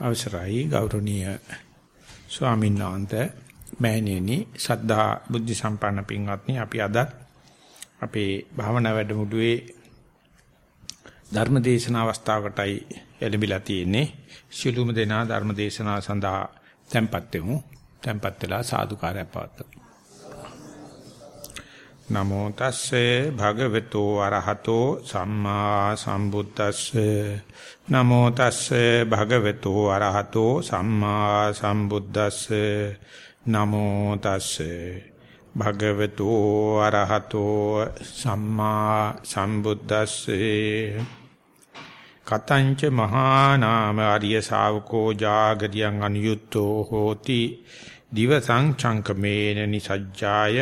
අවසරයි ගෞරවනීය ස්වාමීන් වහන්සේ මෑණියනි සද්ධා බුද්ධ සම්පන්න පින්වත්නි අපි අද අපේ භාවනා වැඩමුළුවේ ධර්ම දේශනා අවස්ථාවකටයි එළඹිලා තියෙන්නේ. ශිළුම දෙනා ධර්ම දේශනාව සඳහා tempත් වෙමු. tempත් වෙලා සාදුකාරය පවත්වමු. නමෝ තස්සේ භගවතු අරහතෝ සම්මා සම්බුද්දස්සේ. නමෝ තස්සේ භගවතු අරහතෝ සම්මා සම්බුද්දස්සේ. නමෝ තස්සේ භගවතු අරහතෝ සම්මා සම්බුද්දස්සේ. කතංච මහා නාම ආර්ය ශාවකෝ ජාගරියං අනුයුක්තෝ හෝති. දිවසං චංකමේන නිසජ්ජාය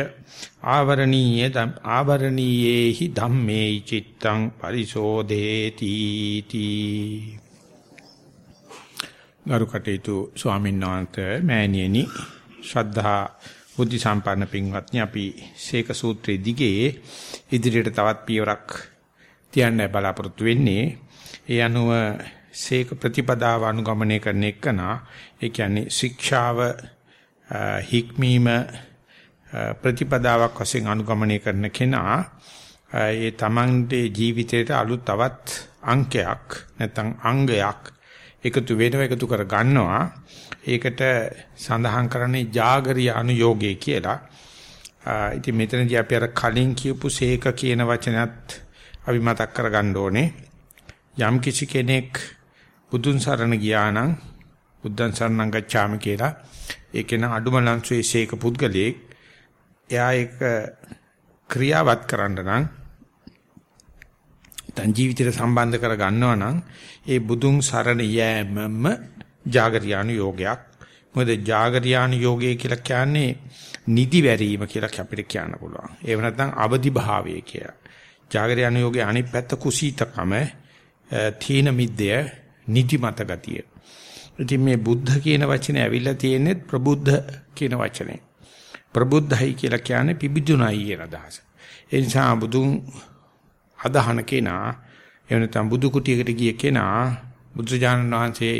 ආවරණීය ආවරණීයේහි ධම්මේ චිත්තං පරිශෝධේති තී. ගරුකටේතු ස්වාමීන් වහන්සේ මෑණියනි ශ්‍රද්ධා බුද්ධ සම්පන්න පින්වත්නි අපි ශේක සූත්‍රයේ දිගේ ඉදිරියට තවත් පියවරක් තියන්න බලාපොරොත්තු වෙන්නේ. ඒ අනුව ශේක ප්‍රතිපදාව අනුගමනය කරන එකනා ඒ කියන්නේ ශික්ෂාව හික්මීම ප්‍රතිපදාවක් වශයෙන් අනුගමනය කරන කෙනා ඒ තමන්ගේ ජීවිතයට අලුත් තවත් අංකයක් නැත්නම් අංගයක් එකතු වෙනව එකතු කර ගන්නවා ඒකට සඳහන් කරන්නේ జాగරිය අනුയോഗය කියලා. ඉතින් මෙතනදී අපි අර කලින් කියපු සීක කියන වචනයත් අපි මතක් කරගන්න ඕනේ. යම් කිසි කෙනෙක් බුදුන් සරණ ගියා නම් බුද්ධං සරණං ගච්ඡාමි කියලා. ඒ කෙනා අඩුම ලංසුවේ ශේක පුද්ගලයෙක්. එයා ඒක ක්‍රියාවත් කරන්න නම් තන් ජීවිතයට සම්බන්ධ කර ගන්නවා නම් ඒ බුදුන් සරණ යෑමම జాగරියානු යෝගයක්. මොකද జాగරියානු යෝගය කියලා කියන්නේ නිදි වැරීම කියලා අපිට කියන්න පුළුවන්. ඒව නැත්නම් අවදි භාවය කියලා. జాగරියානු යෝගයේ අනිත් පැත්ත කුසීතකම තීන මිද්දය නිදිමත ගතිය. ඉතින් මේ බුද්ධ කියන වචනේ ඇවිල්ලා තියෙන්නේ ප්‍රබුද්ධ කියන වචනේ. ප්‍රබුද්ධයි කියලා කියන්නේ පිබිදුණයි කියන අදහස. ඒ නිසා බුදුන් අදහන කෙනා එහෙම නැත්නම් බුදු කුටියකට ගිය කෙනා බුදුජානන වහන්සේ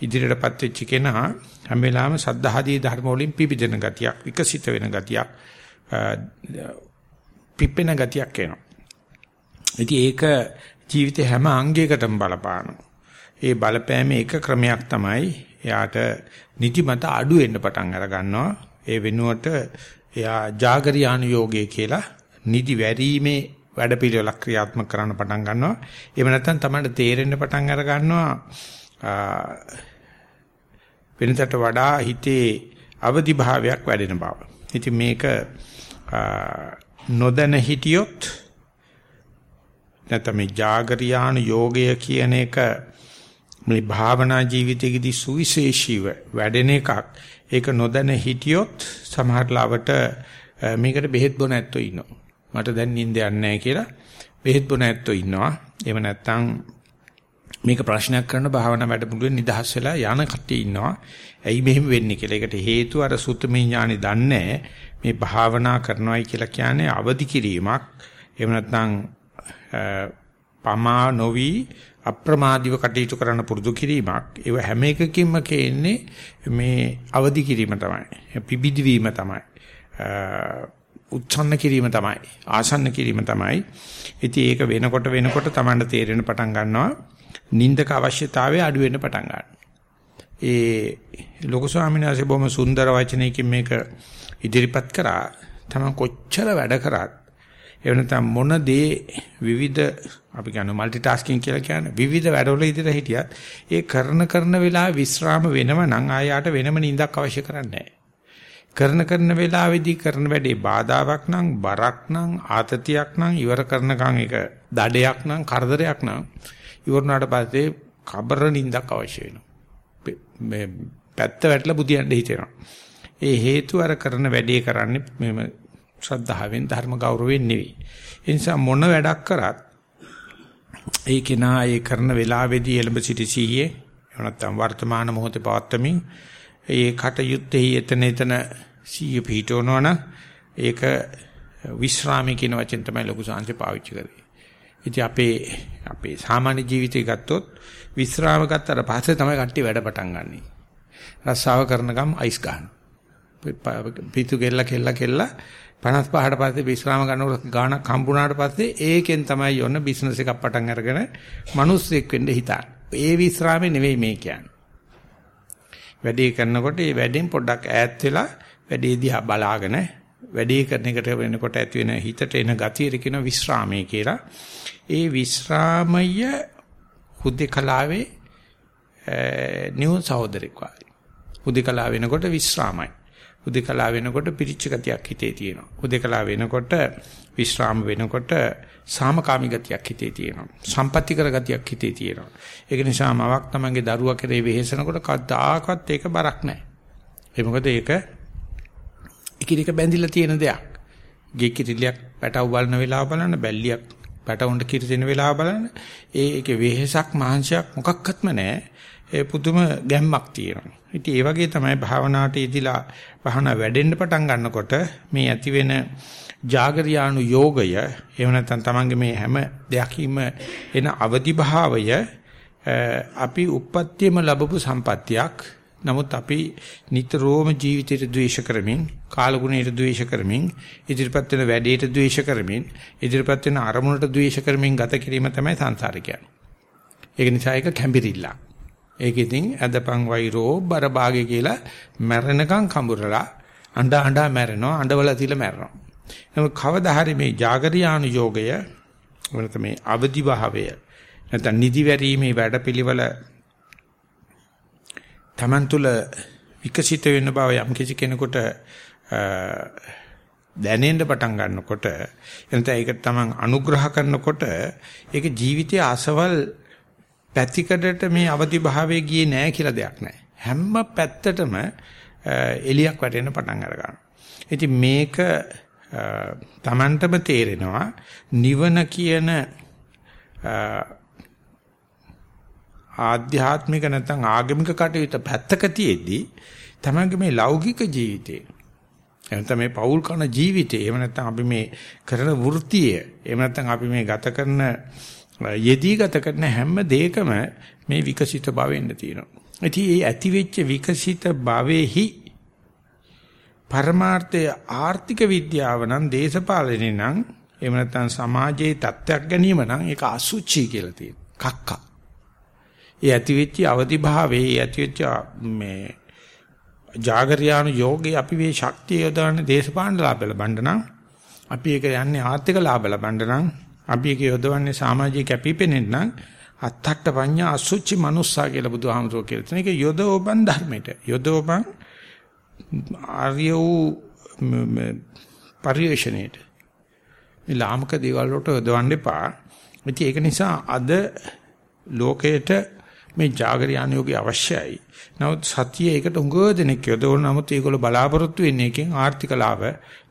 ඉදිරියටපත් වෙච්ච කෙනා හැම වෙලාවෙම සද්ධාදී ධර්ම වලින් පිබිදෙන ගතියක් විකසිත වෙන ගතියක් පිපෙන ගතියක් එනවා. ඉතින් ඒක ජීවිතේ හැම අංගයකටම බලපානවා. ඒ බලපෑමේ එක ක්‍රමයක් තමයි එයාට නිදිමත අඩු වෙන්න පටන් අර ගන්නවා. ඒ වෙනුවට එයා జాగරියානු යෝගය කියලා නිදි වැරීමේ වැඩපිළිවෙලක් ක්‍රියාත්මක කරන්න පටන් ගන්නවා. එහෙම නැත්නම් තමයි තේරෙන්න පටන් අර ගන්නවා වෙනතට වඩා හිතේ අවදි භාවයක් වැඩෙන බව. ඉතින් මේක නොදැන හිටියොත් නැත්නම් ජාගරියාන යෝගය කියන එක මේ භාවනා ජීවිතයේදී සුවිශේෂීව වැඩෙන එකක්. ඒක නොදැන හිටියොත් සමහර ලාවට මේකට බෙහෙත් බොන ඇත්තෝ ඉන්නවා. මට දැන් නිින්ද යන්නේ නැහැ කියලා බෙහෙත් බොන ඇත්තෝ ඉන්නවා. එහෙම නැත්නම් මේක ප්‍රශ්නයක් කරන භාවනා වැඩමුළුවේ නිදහස් වෙලා යන කට්ටිය ඉන්නවා. ඇයි මෙහෙම වෙන්නේ කියලා. ඒකට හේතුව අර සුත්තමේ ඥානෙ දන්නේ මේ භාවනා කරනවායි කියලා කියන්නේ අවදි කිරීමක්. එහෙම නැත්නම් පමා නොවි අප්‍රමාදීව කටයුතු කරන්න පුරුදු කිරීමක්. ඒව හැම එකකින්ම කියන්නේ මේ අවදි කිරීම තමයි. පිබිදි වීම තමයි. උච්ඡන්න කිරීම තමයි. ආසන්න කිරීම තමයි. ඉතින් ඒක වෙනකොට වෙනකොට Tamanට තේරෙන පටන් ගන්නවා. නින්දක අවශ්‍යතාවය අඩු වෙන්න පටන් ගන්නවා. ඒ ලොකු ස්වාමීන් වහන්සේ බොහොම සුන්දර වචනයකින් මේක ඉදිරිපත් කරා. තමන් කොච්චර වැඩ කරත් එවනතම් මොන දේ විවිධ අපි කියන মালටි ටාස්කින් කියලා කියන්නේ. විවිධ වැඩවල ඉදිරියට හිටියත් ඒ කරන කරන වෙලාව විස්්‍රාම වෙනව නම් ආයාට වෙනම නිින්දක් අවශ්‍ය කරන්නේ කරන කරන වෙලාවේදී කරන වැඩේ බාධාවක් නම් බරක් නම් ආතතියක් නම් ඉවර කරනකම් ඒක දඩයක් නම් කරදරයක් නම් ඉවරනාට පස්සේ කබර නිින්දක් අවශ්‍ය වෙනවා. මේ පැත්ත වැටලා බුදියන්න හිතෙනවා. ඒ හේතු අර කරන වැඩේ කරන්නේ මෙම ශ්‍රද්ධාවෙන් ධර්ම ගෞරවයෙන් නෙවෙයි. ඒ නිසා මොන වැඩක් කරත් ඒ කෙනා ඒ කරන වෙලාවේදී එළඹ සිටි සිහියේ නැත්නම් වර්තමාන මොහොතේ පවත්තමින් ඒ කටයුත්තේ එතන එතන සිහිය පිහිටවනවනම් ඒක විශ්‍රාමී කියන වචෙන් තමයි ලොකු සංහසේ පාවිච්චි කරේ. ඉතින් අපේ අපේ සාමාන්‍ය ජීවිතය ගත්තොත් විශ්‍රාම ගත්තට පස්සේ තමයි කට්ටිය වැඩ පටන් ගන්නෙ. රස්සාව කරනකම් අයිස් ගන්න. පිටු කෙල්ල කෙල්ල කෙල්ල 55ට පස්සේ විශ්‍රාම ගන්නකොට ගාණක් හම්බුණාට පස්සේ ඒකෙන් තමයි යොන්න බිස්නස් එකක් පටන් අරගෙන මිනිස්සෙක් වෙන්න හිතන්නේ. ඒ විශ්‍රාමේ නෙවෙයි මේ කියන්නේ. වැඩේ කරනකොට ඒ වැඩෙන් පොඩ්ඩක් ඈත් වෙලා වැඩේ දිහා බලාගෙන වැඩේ කරන එකට වෙනකොට ඇති වෙන හිතට එන ගතියට කියන විශ්‍රාමය කියලා. ඒ විශ්‍රාමය හුදේකලාවේ නියුන් සහෝදරෙක් වගේ. හුදේකලාව වෙනකොට විශ්‍රාමයි. හුදේකලාව වෙනකොට පිරිච්ච ගතියක් හිතේ තියෙනවා. හුදේකලාව වෙනකොට විශ්‍රාම වෙනකොට සාමකාමී ගතියක් හිතේ තියෙනවා. සම්පත්‍ති කර ගතියක් හිතේ තියෙනවා. ඒක නිසා මවක් තමන්ගේ දරුවා කෙරේ වෙහෙසනකොට කවදාකවත් ඒක බරක් නැහැ. ඒ මොකද ඒක එකිනෙක බැඳිලා තියෙන දෙයක්. ගේ කිරිලියක් පැටව බලන වෙලාව බලන්න බැල්ලියක් පැටවුන්ට කිරි දෙන වෙලාව බලන්න ඒකේ වෙහෙසක් මහන්සියක් මොකක්වත්ම නැහැ. ඒ පුදුම ගැම්මක් තියෙනවා. ඉතින් ඒ වගේ තමයි භාවනාවට යෙදිලා භාවනා වැඩෙන්න පටන් ගන්නකොට මේ ඇති වෙන జాగරියානු යෝගය එහෙම නැත්නම් තමන්ගේ මේ හැම දෙයක්ීම එන අවදි භාවය අපි උප්පත්තියම ලැබපු සම්පත්තියක් නමුත් අපි නිතරම ජීවිතයට ද්වේෂ කරමින්, කාලගුණයට ද්වේෂ කරමින්, ඉදිරිපත් වෙන වැඩේට ද්වේෂ කරමින්, ඉදිරිපත් වෙන අරමුණට ද්වේෂ කරමින් ගත කිරීම තමයි සංසාරේ කියන්නේ. ඒක නිසා ඒක කැම්බිරිල්ල. ඒක ඉතින් අදපන් වෛරෝ බරභාගේ කියලා මැරෙනකන් කඹරලා අඬ අඬ මැරෙනවා, අඬවල තියලා මැරෙනවා. නමුත් කවදා හරි මේ జాగරියානු යෝගය වලත මේ අවදි භාවය නැත්නම් නිදිවැරීමේ වැඩපිළිවෙල Taman තුල විකසිත වෙන බව යම් කිසි කෙනෙකුට දැනෙන්න පටන් ගන්නකොට එනත ඒක තමන් අනුග්‍රහ කරනකොට ඒක ජීවිතයේ අසවල් පැතිකඩට මේ අවදි භාවයේ ගියේ නැහැ කියලා දෙයක් නැහැ. හැම පැත්තටම එලියක් වැටෙන්න පටන් අර ගන්නවා. ඉතින් මේක තමන්ටම තේරෙනවා නිවන කියන ආධ්‍යාත්මික නැත්නම් ආගමික කටයුතු පැත්තක තියේදී තමන්ගේ මේ ලෞකික ජීවිතේ එහෙනම් මේ පෞල් කරන ජීවිතේ එහෙම නැත්නම් අපි මේ කරන වෘත්තිය එහෙම නැත්නම් අපි මේ ගත කරන යෙදී ගත කරන හැම දෙයකම මේ විකසිත භවෙන්න තියෙනවා. ඉතින් මේ ඇති වෙච්ච විකසිත භවෙහි පරමාර්ථය ආර්ථික විද්‍යාව නම් දේශපාලනේ නම් එහෙම නැත්නම් සමාජයේ තත්ත්වයක් ගැනීම නම් ඒක අසුචි කියලා තියෙනවා. කක්කා. ඒ ඇතිවෙච්ච අවදි භාවයේ ඇතිවෙච්ච මේ జాగරියානු යෝගේ අපි මේ ශක්තිය යොදවන්නේ දේශපාලන ලාභ ලබන්න නම් අපි ඒක යන්නේ ආර්ථික ලාභ ලබන්න නම් අපි ඒක යොදවන්නේ සමාජීය කැපිපෙනෙන්න නම් අත්තක්ට පඤ්ඤා අසුචි මනුස්සා කියලා බුදුහාමුදුරුවෝ කියලා තියෙන එක යොදවපන් ධර්මයට යොදවපන් ආර්ය වූ පරිශ්‍රණයට මේ ලාමක දේවල් වලට යොදවන්න එපා. ඉතින් ඒක නිසා අද ලෝකයට මේ జాగරියානියෝගේ අවශ්‍යයි. නමුත් සතිය ඒකට උඟ දෙනෙක් යොදවන නමුත් ඒගොල්ලෝ බලාපොරොත්තු වෙන්නේ එකෙන් ආර්ථික ලාභ,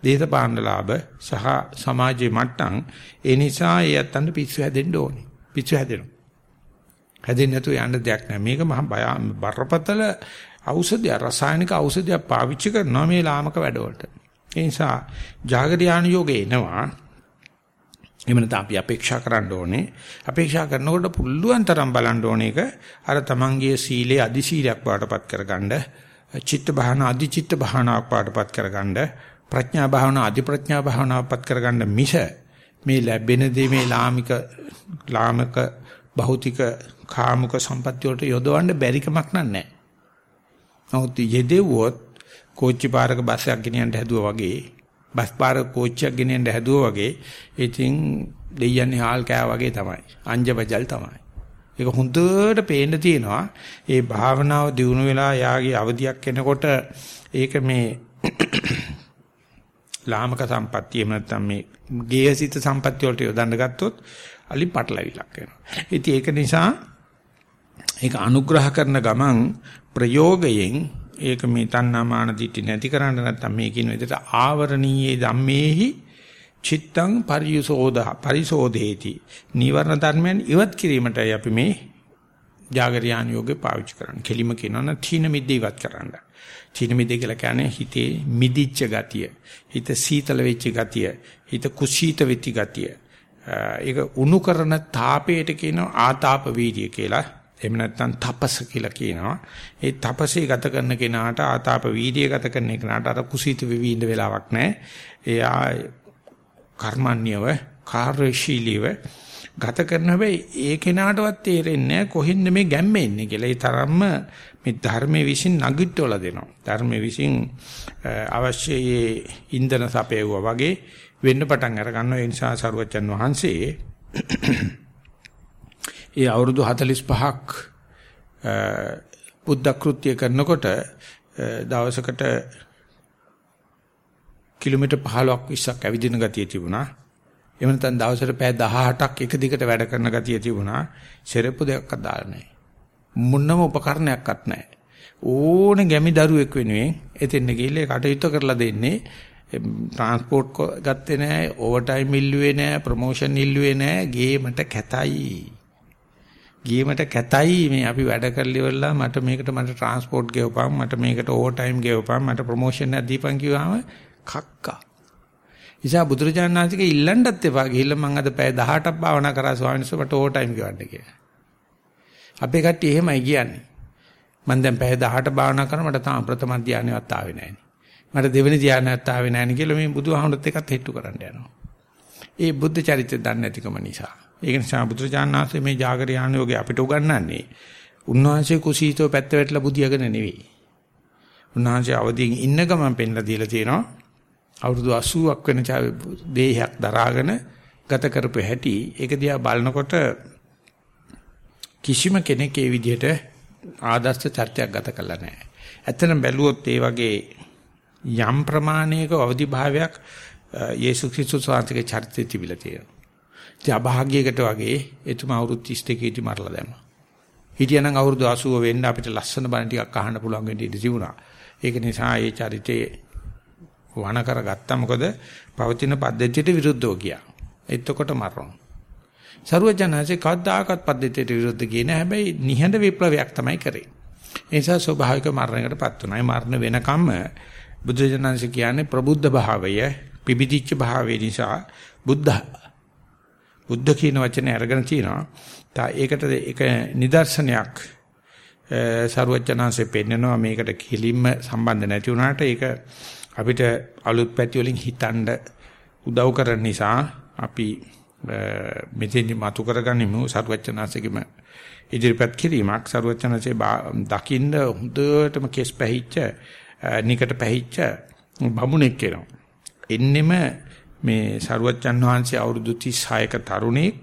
දේශපාලන ලාභ සහ සමාජයේ මට්ටම්. ඒ නිසා ඒ අතන්න පිස්සු හැදෙන්න ඕනේ. පිස්සු හැදෙනවා. හැදෙන්නේ නැතුව යන්න දෙයක් නැහැ. මේක මහ බරපතල ඖෂධය, රසායනික ඖෂධයක් පාවිච්චි කරනවා මේ ලාමක වැඩවලට. ඒ නිසා జాగරියානියෝගේ එනවා එහෙම නැත්නම් අපි අපේක්ෂා කරන්න ඕනේ. අපේක්ෂා කරනකොට පුළුවන් තරම් බලන්න ඕනේ එක අර තමන්ගේ සීලේ අදි සීලයක් වාටපත් කරගන්න, චිත්ත භාවනා අදි චිත්ත භාවනාවක් වාටපත් කරගන්න, ප්‍රඥා භාවනා අදි ප්‍රඥා භාවනාවක්පත් කරගන්න මිස මේ ලැබෙන දේ මේ ලාමික ලාමක භෞතික කාමුක සම්පත්‍ය වලට යොදවන්න බැරිකමක් නැහැ. නමුත් යෙදෙව්වොත් කෝච්චි පාරක බස් එකක් ගෙනියන්න හැදුවා වගේ බස් පාර කෝච්චියක් ගෙනෙන්න හැදුවා වගේ ඉතින් දෙයයන්ේ හාල් කෑ වගේ තමයි. අංජබජල් තමයි. ඒක හොඳට පේන්න තියෙනවා. ඒ භාවනාව දිනු වෙලා යාගේ අවදියක් එනකොට ඒක මේ ලාමක සම්පත්තිය එහෙම නැත්නම් මේ ගේහසිත සම්පත්තිය වලට යොදන්න ගත්තොත් අලි පටලවිලක් වෙනවා. ඉතින් ඒක නිසා ඒක අනුග්‍රහ කරන ගමන් ප්‍රයෝගයෙන් ඒක මේ තණ්හාමාන දිටි නැති කරන්න නැත්නම් මේ කියන විදිහට ආවරණීයේ ධම්මේහි චිත්තං පරියසෝද පරිසෝදේති නිවර්ණ ධර්මයන් ඉවත් කිරීමටයි අපි මේ జాగරියාන යෝගේ පාවිච්චි කරන්නේ. කෙලිම කියනවා තීන මිද්ද ඉවත් කරන්න. තීන මිද්ද කියලා කියන්නේ හිතේ මිදිච්ච ගතිය, හිත සීතල වෙච්ච ගතිය, හිත කුසීත වෙච්ච ගතිය, ඒක උණු කරන තාපයට කියනවා ආතාප වීර්ය කියලා. එහෙම නැත්නම් තපස කියලා කියනවා. ඒ තපසේ ගත කරන කෙනාට ආතාප වීර්ය ගත කරන කෙනාට අර කුසීත වෙවි ඉන්න වෙලාවක් නැහැ. එයා කර්මන්‍යව කාර්යශීලීව ගත කරන හැබැයි ඒ කෙනාටවත් තේරෙන්නේ නැහැ කොහෙන්ද මේ ගැම්ම එන්නේ කියලා. ඒ තරම්ම මේ ධර්මයේ විසින් නගිටවල දෙනවා. ධර්මයේ විසින් අවශ්‍ය ඉන්ධන සපයුවා වගේ වෙන්න පටන් අර ගන්නවා. ඒ නිසා සරුවචන් වහන්සේ ඒ අවුරුදු 45ක් බුද්ධ කෘත්‍ය කරනකොට දවසකට කිලෝමීටර් 15ක් 20ක් ඇවිදින ගතිය තිබුණා. එහෙම නැත්නම් දවසට පැය 18ක් එක දිගට වැඩ කරන ගතිය තිබුණා. සෙරප්පු දෙකක් අදාළ නැහැ. මොනම උපකරණයක්වත් නැහැ. ඕනේ ගැමි දරුවෙක් වෙනුවෙන් එතෙන් ගිහිල්ලා කටයුතු කරලා දෙන්නේ ට්‍රාන්ස්පෝර්ට් ගත්තේ නැහැ, ඕවර් ටයිම් ඉල්ලුවේ නැහැ, ප්‍රොමෝෂන් ඉල්ලුවේ නැහැ, ගේමට කැතයි. ගේමට කැතයි මේ අපි වැඩ කරලි වෙලා මට මේකට මට ට්‍රාන්ස්පෝර්ට් ගෙවපන්, මට මේකට ඕවර් ටයිම් ගෙවපන්, මට ප්‍රොමෝෂන් එකක් දීපන් කිව්වම කක්කා. ඉතින් බුදුරජාණන් වහන්සේගේ ඉල්ලන්නත් එපා. ගිහිල්ලා මම අද පැය 18ක් භාවනා කරා ස්වාමීන් වහන්සේ මට ඕවර් ටයිම් ගෙවන්න කියලා. අපේ කට්ටිය එහෙමයි කියන්නේ. මම දැන් පැය 18 භාවනා කරන මට තාම ප්‍රථම ධානයවත් ආවේ නැහැ. මට දෙවෙනි ධානයත් ආවේ නැහැ නේ කියලා මේ බුදුහාමුදුරුත් එක්කත් හෙට්ටු කරන්න යනවා. ඒ බුද්ධ චරිතය දන්නේ නැතිකම නිසා. ඒක නිසා බුදුරජාණන් වහන්සේ මේ జాగරියාන යෝගේ අපිට උගන්වන්නේ උන්වහන්සේ කුසීතෝ පැත්ත වැටලා බුදියාගෙන නෙවෙයි. උන්වහන්සේ අවදීන් ඉන්න ගමන් පෙන්ලා දීලා තියෙනවා. අවුරුදු 80ක් වෙන දේහයක් දරාගෙන ගත කරපු හැටි ඒක දිහා බලනකොට කිසිම කෙනෙක් ඒ විදිහට ආදර්ශ චර්යාවක් ගත කළා නැහැ. ඇත්තටම බැලුවොත් ඒ වගේ යම් ප්‍රමාණයක අවදි භාවයක් යේසුස් ක්‍රිස්තුස් වහන්සේගේ චරිතය තිබිලා තියෙනවා. ඉතින් අභාග්‍යයකට වගේ එතුමා අවුරුදු 32 දී මරලා දැම්මා. හිටියනම් අවුරුදු 80 වෙන්න අපිට ලස්සන බණ ටිකක් අහන්න පුළුවන් වෙන්න ඉඩ තිබුණා. ඒක නිසා ඒ චරිතේ වණ කරගත්තා මොකද පවතින පද්ධතියට විරුද්ධව ගියා. එතකොට මරනවා. සරුවචනanse කවදාකවත් පද්ධතියට විරුද්ධ ගියේ නැහැ. හැබැයි නිහඬ විප්ලවයක් තමයි කරේ. ඒ නිසා ස්වභාවික මරණයකටපත් වුණා. ඒ මරණ වෙනකම්ම බුදුජනanse කියන්නේ ප්‍රබුද්ධ භාවය, පිබිදිච්ච භාවය නිසා බුද්ධ බුද්ධ කියන වචනේ අරගෙන තිනවා. තා ඒකට ඒක නිදර්ශනයක් සරුවචනanse පෙන්නනවා මේකට කිලින්ම සම්බන්ධ නැති වුණාට ඒක අපිට අලුත් පැති වලින් හිතන්න උදව් කරන නිසා අපි මෙතෙන් මතු කරගනිමු සරුවචනාංශගෙම ඉදිරිපත් කිරීමක් සරුවචනාංශේ දකින්න හොඳටම කෙස් පැහිච්ච නිකට පැහිච්ච බමුණෙක් වෙනවා. එන්නෙම මේ සරුවචන් වහන්සේ අවුරුදු 36ක තරුණෙක්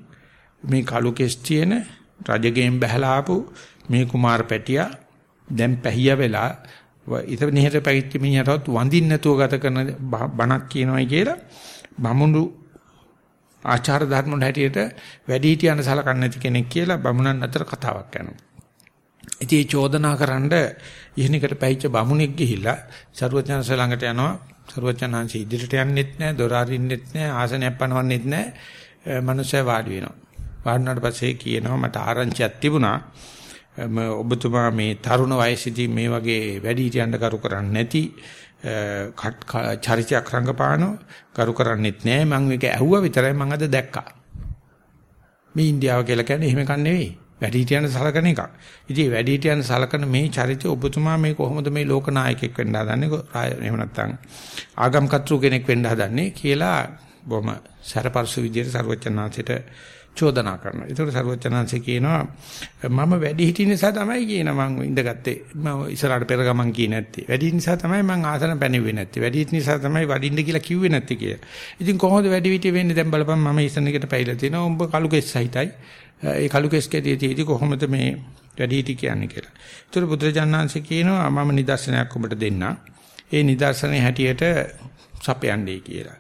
මේ කලු කෙස් තියෙන රජගෙන් බහැලා ආපු මේ කුමාර පැටියා දැන් පැහිය වෙලා ඉත නිහත පැවිච්ච මිනිහටවත් වඳින්න නැතුව ගත කරන බණක් කියනවායි කියලා බමුණු ආචාර ධර්ම වල හැටියට වැඩි හිටියන සලකන්නේ නැති කෙනෙක් කියලා බමුණන් අතර කතාවක් යනවා. ඉතින් ඒ චෝදනා කරන්න ඉහනිකට පැහිච්ච බමුණෙක් ගිහිල්ලා සරුවචනස ළඟට යනවා. සරුවචනංශ ඉදිරියට යන්නෙත් නැහැ, දොර අරින්නෙත් නැහැ, ආසනයක් පනවන්නෙත් නැහැ. මනුස්සය වාඩි වෙනවා. වාඩුණාට පස්සේ කියනවා මට ආරංචියක් තිබුණා. ඔබතුමා මේ තරුණ වයසේදී මේ වගේ වැඩි හිටියන්ට කරු කරන්නේ නැති චරිතයක් රංගපානෝ කරු කරන්නේත් නැහැ මම මේක ඇහුවා විතරයි මම අද දැක්කා මේ ඉන්දියාව කියලා කියන්නේ එහෙම කන් නෙවෙයි වැඩි හිටියන් සලකන එකක් ඉතින් වැඩි හිටියන් සලකන මේ චරිතය ඔබතුමා මේ කොහොමද මේ ලෝක නායකයෙක් වෙන්න හදන්නේ එහෙම නැත්නම් ආගම් කතෘ කෙනෙක් වෙන්න හදන්නේ කියලා බොහොම සරපරසු විදියට සර්වචනාංශයට චෝදනා කරනවා. ඒකට සරුවචනාංශය කියනවා මම වැඩි හිටිය නිසා තමයි කියන මම ඉඳගත්තේ. මම ඉස්සරහට පෙර ගමන් කියේ නැත්තේ. වැඩි නිසා තමයි මම ආසන පැනෙන්නේ නැත්තේ. වැඩි නිසා තමයි වඩින්න කියලා කිව්වේ නැත්තේ කියලා. ඉතින් කොහොමද වැඩි හිටිය වෙන්නේ දැන් බලපන් මම ඉස්සන එකට පැයිලා තියෙනවා. උඹ කලු කෙස් සහිතයි. ඒ කලු කෙස් කැදී කොහොමද මේ වැඩි හිටි කියන්නේ කියලා. ඒතර බුදුරජාණන්සේ කියනවා මම නිදර්ශනයක් ඔබට දෙන්නම්. ඒ නිදර්ශනයේ හැටියට සපයන්නේ කියලා.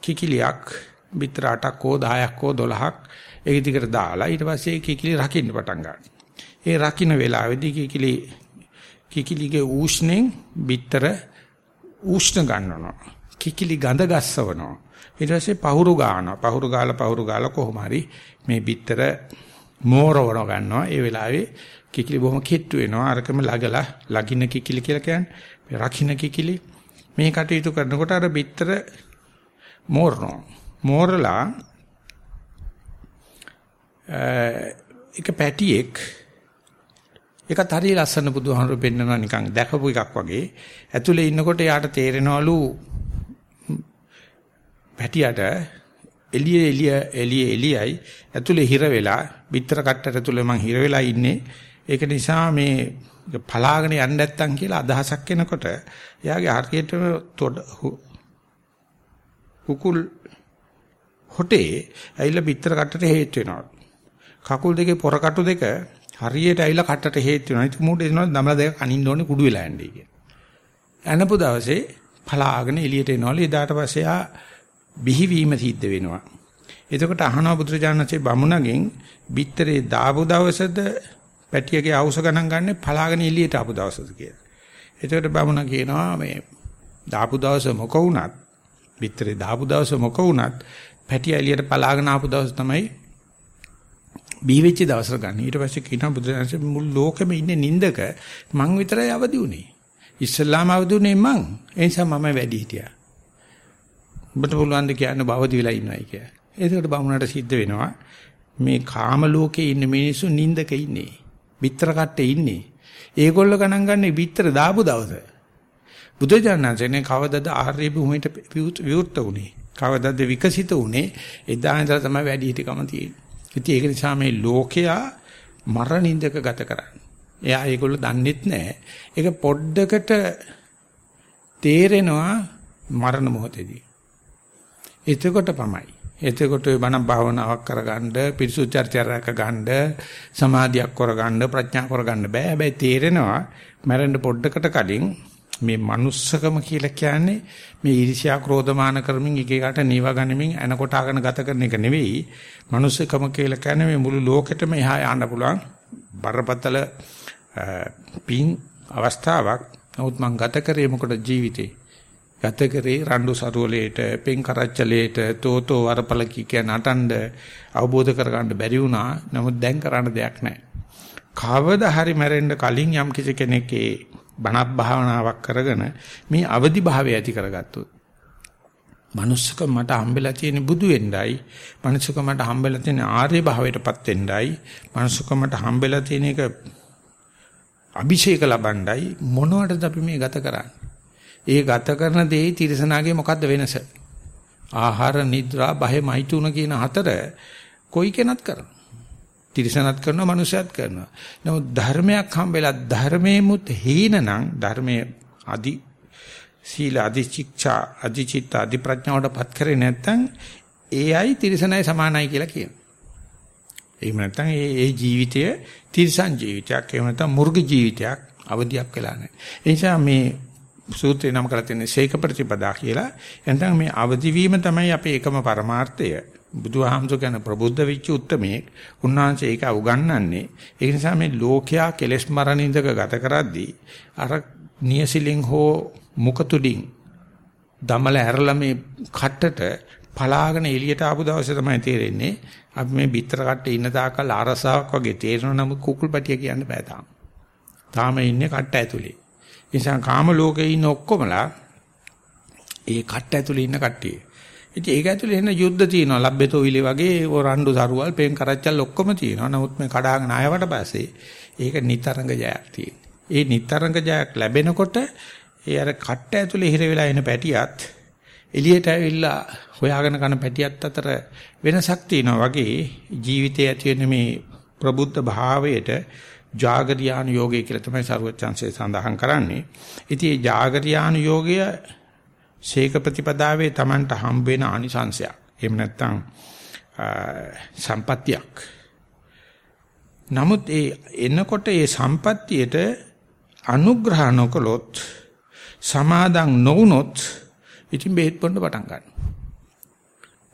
කිකිලියක් විතර 8ක් හෝ 10ක් හෝ 12ක් ඒක දිගට දාලා ඊට පස්සේ කිකිලි රකින්න පටන් ගන්නවා. ඒ රකින්න වෙලාවේදී කිකිලි කිකිලිගේ ඌෂ්ණෙන් බිත්තර ඌෂ්ණ ගන්නවා. කිකිලි ගඳ ගස්සවනවා. ඊට පස්සේ පහුරු ගන්නවා. පහුරු ගාලා පහුරු ගාලා කොහොම හරි මේ බිත්තර මෝරවන ගන්නවා. ඒ වෙලාවේ කිකිලි බොහොම කිට්ටු වෙනවා. අරකම ලගලා ලගින කිකිලි කියලා කියන්නේ. රකින්න කිකිලි මේ කටයුතු කරනකොට අර බිත්තර මෝරනවා. මෝරලා එක පැටියෙක් ඒකත් හරිය ලස්සන බුදුහාමුදුරු පෙන්නනවා නිකන් දැකපු එකක් වගේ. ඇතුලේ ඉන්නකොට යාට තේරෙනවලු පැටියට එළිය එළිය එළිය එළියයි ඇතුලේ හිර වෙලා පිටර කට්ටට ඇතුලේ මං හිර වෙලා ඉන්නේ. ඒක නිසා මේ පලාගෙන යන්න නැත්තම් කියලා අදහසක් එනකොට එයාගේ හරියටම තොඩ කුකුල් හොටේ ඇවිල්ලා පිටර කට්ටට හේතු වෙනවා. කකුල් දෙකේ පොර කටු දෙක හරියට ඇවිල්ලා කටට හේතු වෙනවා. ඉතින් මූට එනවා දමලා දෙක කනින්න ඕනේ කුඩු වෙලා යන්නේ කියලා. එනපු දවසේ පලාගෙන එළියට එනවලු. එදාට පස්සේ ආ බිහිවීම සිද්ධ වෙනවා. එතකොට අහනවා බුදුරජාණන්සේ බමුණගෙන් බිත්තරේ දාපු දවසද පැටියගේ අවශ්‍ය ගණන් ගන්න පලාගෙන එළියට ආපු දවසද කියලා. එතකොට බමුණ කියනවා මේ දාපු දවස මොක වුණත් බිත්තරේ දාපු දවස මොක වුණත් පැටිය එළියට පලාගෙන ආපු දවස තමයි බිහි වෙච්ච දවසට ගන්න. ඊට පස්සේ කියනවා බුදුරජාණන්සේ මුළු ලෝකෙම ඉන්නේ නින්දක මං විතරයි අවදි උනේ. ඉස්ලාම අවදි උනේ මං. ඒ නිසා මම වැඩි හිටියා. ඔබට පුළුවන් ද කියන්න බවදි වෙලා ඉන්නවයි කියලා. ඒකට බමුණට සිද්ධ වෙනවා මේ කාම ලෝකේ ඉන්න මිනිස්සු නින්දක ඉන්නේ. විතර කට්ටේ ඉන්නේ. ඒගොල්ල ගණන් ගන්නේ විතර දාපු දවස. බුදුජානනාංශනේ කවදද ආර්ය භූමියට විවෘත වුනේ? කවදද විකසිත වුනේ? එදා ඉඳලා තමයි වැඩි හිටිකම තියෙන්නේ. ඉතින් ඒක නිසා මේ ලෝකයා මරණින්දක ගත කරන්නේ. එයා ඒගොල්ලෝ දන්නෙත් නැහැ. ඒක පොඩ්ඩකට තේරෙනවා මරණ මොහොතේදී. එතකොට පමයි. එතකොට ඔය බණ භාවනාවක් කරගන්න, පිරිසුචර්චය රැක ගන්න, සමාධියක් කරගන්න, ප්‍රඥා කරගන්න බෑ. හැබැයි තේරෙනවා මරන්න පොඩ්ඩකට කලින් මේ manussකම කියලා කියන්නේ මේ ඊර්ෂ්‍යා ක්‍රෝධමාන කරමින් එක එකට නීව ගනිමින් එන කොටාගෙන ගත කරන එක නෙවෙයි. manussකම කියලා කියන්නේ මේ මුළු ලෝකෙටම එහා යන්න පුළුවන් බරපතල පින් අවස්ථාවක්. නමුත් මං ගත කරේ මොකද ජීවිතේ? ගත කරේ රණ්ඩු සරුවලේට, පෙන් කරච්චලේට, තෝතෝ වරපලකි කියන නටඬ අවබෝධ කරගන්න බැරි වුණා. නමුත් දැන් කරන්න දෙයක් නැහැ. කවදා හරි මැරෙන්න කලින් යම් කිසි කෙනෙක්ගේ බණක් භාවනාවක් කරගෙන මේ අවදි භාවය ඇති කරගත්තොත් මනුස්සකම මට හම්බෙලා තියෙන බුදු වෙන්නයි මනුස්සකම මට හම්බෙලා තියෙන ආර්ය භාවයටපත් වෙන්නයි මනුස්සකම මට හම්බෙලා තියෙන එක අභිෂේක ලබන්නයි මොනවටද අපි මේ ගත කරන්නේ ඒ ගත කරන දේ තිරසනාගේ මොකද්ද වෙනස ආහාර නිද්‍රා බය මෛතුන කියන හතර කොයි කෙනත් කරනවා තිරසනත් කරනවා මනුෂ්‍යයත් කරනවා. නමුත් ධර්මයක් හම්බෙලා ධර්මයේමුත් හීනනම් ධර්මයේ අදි සීල අදි ශික්ෂා අදි චිත්ත අදි ප්‍රඥාවටපත් කරේ නැත්නම් ඒයි තිරසනයි සමානයි කියලා කියනවා. එහෙම නැත්නම් ඒ ඒ ජීවිතය තිරසන් ජීවිතයක් එහෙම නැත්නම් මුර්ග ජීවිතයක් අවදියක් වෙලා නැහැ. ඒ නිසා මේ සූත්‍රේ නම් කරලා තියෙන්නේ ශේක ප්‍රතිපදා කියලා. එතන මේ අවදි වීම තමයි අපේ එකම පරමාර්ථය. බුදුහාමුදුර කියන ප්‍රබුද්ධ වෙච්ච උත්මේ උන්වහන්සේ ඒක උගන්වන්නේ ඒ නිසා මේ ලෝකයා කෙලෙස් මරණින්දක ගත කරද්දී අර නියසිලින් හෝ මුකතුලින් දමල ඇරලා මේ කට්ටට පලාගෙන එළියට ආපු දවසේ තමයි තේරෙන්නේ අපි මේ පිටර කට්ටේ ඉන්න තාකල් අරසාවක් වගේ තේරෙන නම් කුකුල් පැටිය කියන්න බෑ තාම. තාම ඉන්නේ කට්ට ඇතුලේ. ඒ නිසා කාම ලෝකේ ඉන්න ඔක්කොමලා ඒ කට්ට ඇතුලේ ඉන්න කට්ටිය. ඉතින් ඒක ඇතුලේ එන යුද්ධ තියෙනවා. ලබ්බේතෝ විලි වගේ රණ්ඩු සරුවල් පේන් කරච්චල් ඔක්කොම තියෙනවා. නමුත් මේ කඩාගෙන ආයවට පස්සේ ඒක නිතරංග ජයක් තියෙනවා. ඒ නිතරංග ජයක් ලැබෙනකොට ඒ අර කට්ට ඇතුලේ හිර වෙලා එන පැටියත් එළියට ඇවිල්ලා හොයාගෙන කරන පැටියත් අතර වෙනසක් තියෙනවා වගේ ජීවිතයේ ඇති වෙන මේ ප්‍රබුද්ධ භාවයට ජාගරියාන යෝගය කියලා තමයි සරුවචාන්සේ සඳහන් කරන්නේ. ඉතින් මේ ජාගරියාන යෝගය ශේක ප්‍රතිපදාවේ Tamanට හම්බ වෙන ආනිසංශයක්. එහෙම නැත්නම් සම්පත්තියක්. නමුත් ඒ එනකොට ඒ සම්පත්තියට අනුග්‍රහ නොකළොත් සමාදන් නොවුනොත් ඉතින් බෙහෙත් බොන්න පටන් ගන්නවා.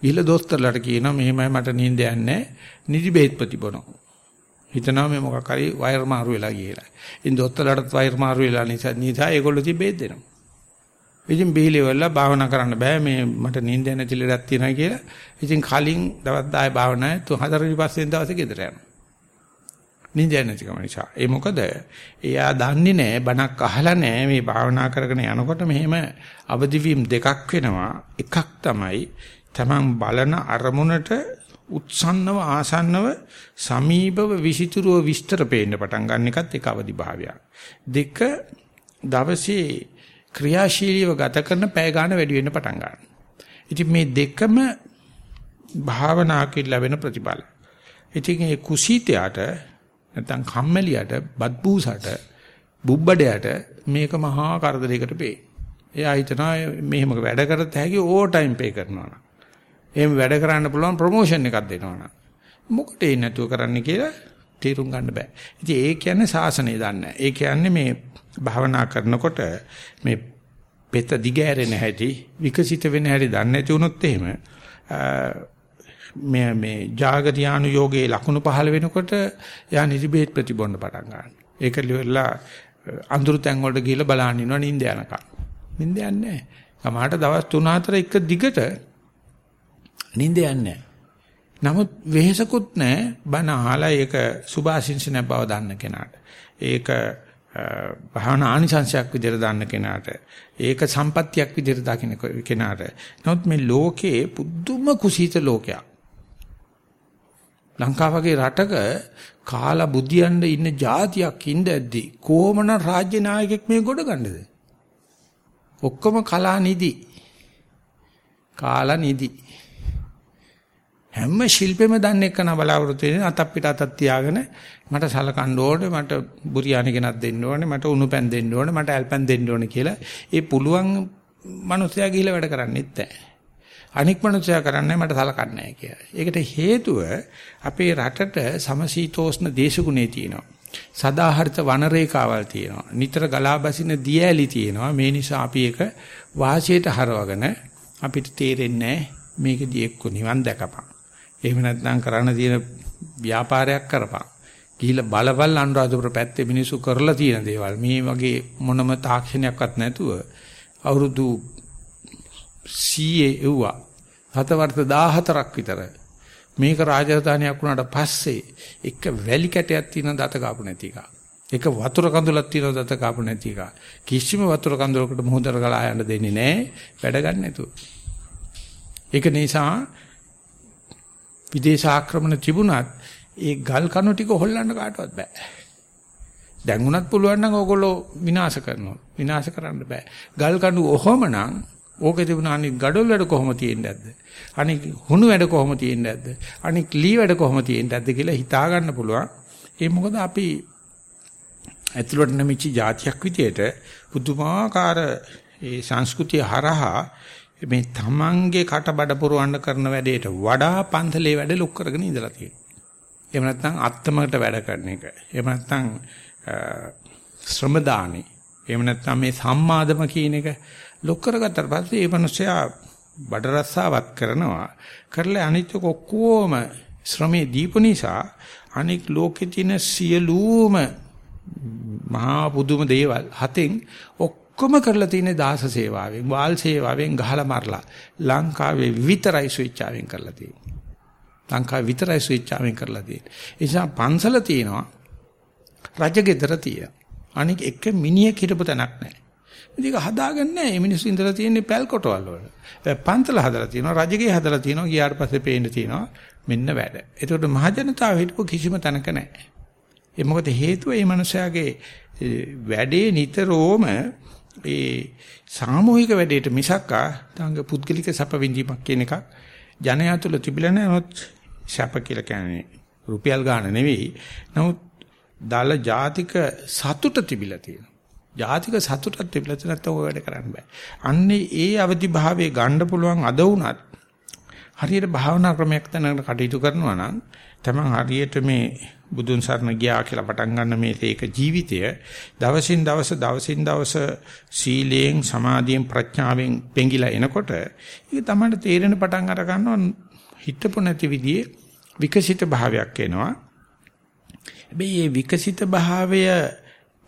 ගිහලා දොස්තරලාට කියනවා මෙහෙමයි මට නිින්ද යන්නේ නිදි බෙහෙත් ප්‍රතිබොනවා. හිතනවා මේ මොකක් හරි වයර් මාරු වෙලා කියලා. ඉතින් දොස්තරලාටත් වයර් මාරු වෙලා නිසා නිසා ඒගොල්ලෝ ඉතින් බෙහෙත් දෙනවා. ඉතින් බීලි වල භාවනා කරන්න බෑ මේ මට නිින්ද නැති ලෙඩක් තියෙනවා කියලා. ඉතින් කලින් දවස් 10 භාවනාවේ තු හතරවෙනි පස්වෙනි දවසේ ගෙදර යනවා. නිින්ද නැතිකම නිසා. ඒ මොකද එයා දන්නේ නැහැ බණක් අහලා නැහැ මේ භාවනා කරගෙන යනකොට මෙහෙම අවදිවීම් දෙකක් වෙනවා. එකක් තමයි තමන් බලන අරමුණට උත්සන්නව ආසන්නව සමීපව විසිතුරුව විස්තර පේන්න පටන් ගන්න එකත් එක අවදි භාවයක්. දෙක දවසේ ක්‍රියාශීලීව ගත කරන පැය ගන්න වැඩි වෙන්න පටන් ගන්නවා. ඉතින් මේ දෙකම භාවනාවකින් ලැබෙන ප්‍රතිඵල. ඉතින් ඒ කුසීතයට නැත්නම් කම්මැලියට, බද්බූසට, බුබ්බඩයට මේක මහා කරදරයකට පේ. එයා හිතනවා මෙහෙම වැඩ කරත් හැකි ඕ ටයිම් පේ කරනවා නම්. එහෙම වැඩ කරන්න පුළුවන් ප්‍රොමෝෂන් එකක් දෙනවා නම්. මොකටද ඒ නැතුව කරන්න කියලා තීරුම් ගන්න බෑ. ඉතින් ඒ කියන්නේ සාසනය දන්නේ ඒ කියන්නේ මේ භාවනා කරනකොට මේ පෙත දිගෑරෙන හැටි විකසිත වෙන හැටි දන්නේ නැති වුණොත් එහෙම මේ මේ జాగරියානු යෝගයේ ලකුණු පහළ වෙනකොට යා නිදිබේත් ප්‍රතිබොන්න පටන් ගන්නවා. ඒක liverලා අඳුරු තැන් වලට ගිහිල්ලා බලන්න ඉනවා නිින්ද යනකම්. නිින්ද යන්නේ නැහැ. සමහරට දවස් 3-4 එක දිගට නිින්ද යන්නේ නමුත් වෙහෙසකුත් නැහැ. බණ අහලා ඒක සුභාශිංසන බව දන්න කෙනාට. ඒක භාවනා ආනිසංශයක් විදිහට දාන්න කෙනාට. ඒක සම්පත්තියක් විදිහට දකින්න කෙනාට. නමුත් මේ ලෝකේ පුදුම කුසීත ලෝකයක්. ලංකාව වගේ රටක කාලා බුදියන්න ඉන්න જાතියක් ඉඳද්දි කොහොමන රාජ්‍ය නායකයෙක් මේ ගොඩ ගන්නද? ඔක්කොම කලා නිදි. කාලා නිදි. හැම ශිල්පෙම දන්න එකන බලාවෘතු වෙන අතක් පිට අතක් තියාගෙන මට සලකන්න ඕනේ මට බුරියානි ගෙනත් දෙන්න ඕනේ මට උණු පැන් දෙන්න ඕනේ මට ඇල්පැන් දෙන්න ඕනේ කියලා ඒ පුළුවන් මනුස්සයා ගිහිල්ලා වැඩ කරන්නේත් නැහැ අනික් මනුස්සයා කරන්නේ මට සලකන්නේ නැහැ කියලා. ඒකට හේතුව අපේ රටට සමශීතෝෂ්ණ දේශගුණේ තියෙනවා. සදාහරිත වන රේඛාවල් තියෙනවා. නිතර ගලා බසින දියඇලි තියෙනවා. මේ නිසා අපි ඒක වාසියට හරවගෙන අපිට තේරෙන්නේ මේකදී එක්ක නිවන් දැකපන්. එහෙම නැත්නම් කරන්න තියෙන ව්‍යාපාරයක් කරපන්. ගිහිල්ලා බලපල් අනුරාධපුර පැත්තේ මිනිස්සු කරලා තියෙන දේවල්. මේ වගේ මොනම තාක්ෂණයක්වත් නැතුව අවුරුදු 100 එව්වා. හතවර්ත 14ක් විතර. මේක රාජධානියක් වුණාට පස්සේ එක වැලි කැටයක් තියෙන දත කාපු නැති එක. එක වතුර කඳුලක් තියෙන දත කාපු නැති එක. කිසිම වතුර කඳුලකට මොහොතර ගලා යන්න දෙන්නේ නැහැ. වැඩ ගන්න නැතුව. ඒක නිසා විදේශ ආක්‍රමණ තිබුණත් ඒ ගල් කණු ටික හොල්ලන්න කාටවත් බෑ. දැන් උනත් පුළුවන් නම් ඕගොල්ලෝ විනාශ කරනවා. විනාශ කරන්න බෑ. ගල් කණු ඔහොමනම් ඕකේ තිබුණ අනික් gadol වැඩ කොහොම තියෙන්නේ නැද්ද? අනික් හුණු වැඩ කොහොම තියෙන්නේ නැද්ද? අනික් ලී වැඩ කොහොම තියෙන්නේ නැද්ද කියලා හිතා ගන්න පුළුවන්. ඒ මොකද අපි ඇතුළට නැමිච්ච જાතියක් විදියට පුදුමාකාර ඒ සංස්කෘතිය හරහා මේ තමන්ගේ කටබඩ පුරවන්න කරන වැඩේට වඩා පන්සලේ වැඩ ලොක් කරගෙන ඉඳලා තියෙනවා. එහෙම නැත්නම් අත්තමකට වැඩ කරන එක. එහෙම නැත්නම් ශ්‍රම දානේ. එහෙම නැත්නම් මේ සම්මාදම කියන එක ලොක් කරගත්තාට පස්සේ මේ මිනිස්සයා බඩ රස්සාවත් කරනවා. කරලා අනිත් ඔක්කොම ශ්‍රමේ දීපු නිසා අනික් ලෝකේ තියෙන සියලුම මහා පුදුම දේවල් හතෙන් ඔක්කොම කරලා තියෙන දාස සේවාවෙන් වාල් සේවාවෙන් ගහලා මරලා ලංකාවේ විතරයි ස්විච්චාවෙන් කරලා තියෙන්නේ. ලංකාවේ විතරයි ස්විච්චාවෙන් කරලා තියෙන්නේ. ඒ නිසා පන්සල තියෙනවා රජගෙදර තියෙනවා. අනික එක මිනිහෙක් හිටපු තැනක් නැහැ. මේක හදාගන්නේ නැහැ. මේ මිනිස්සු ඉඳලා තියෙන්නේ පැල් කොටවල් වල. පන්සල හදලා තියෙනවා, රජගේ හදලා තියෙනවා, ගියාට පස්සේ පේන්න තියෙනවා මෙන්න වැඩ. ඒකට මහජනතාව හිටපු කිසිම තැනක නැහැ. ඒ මොකද හේතුව මේ මනුස්සයාගේ වැඩේ නිතරම ඒ සාමූහික වැඩේට මිසක්කා තංග පුද්ගලික සැප විඳීමක් කියන එකක් ජනයා තුළ තිබිලා නැහැ. සැප කියලා කියන්නේ රුපියල් ගන්න නෙවෙයි. නමුත් දාල ජාතික සතුට තිබිලා තියෙනවා. ජාතික සතුටක් තිබිලා නැත්නම් ඔය වැඩ කරන්න බෑ. අන්නේ ඒ අවදි භාවයේ ගන්න පුළුවන් අද වුණත් හරියට භාවනා ක්‍රමයක් තනකට කටයුතු කරනවා නම් තමන් හරියට මේ බුදුන් සරණ ගියා කියලා පටන් ගන්න මේ ඒක ජීවිතය දවසින් දවස දවසින් දවස සීලයෙන් සමාධියෙන් ප්‍රඥාවෙන් පෙඟිලා එනකොට ඒක තමයි තේරෙන පටන් අර ගන්නවා හිතපො නැති විදිහේ විකසිත භාවයක් එනවා. හැබැයි මේ විකසිත භාවය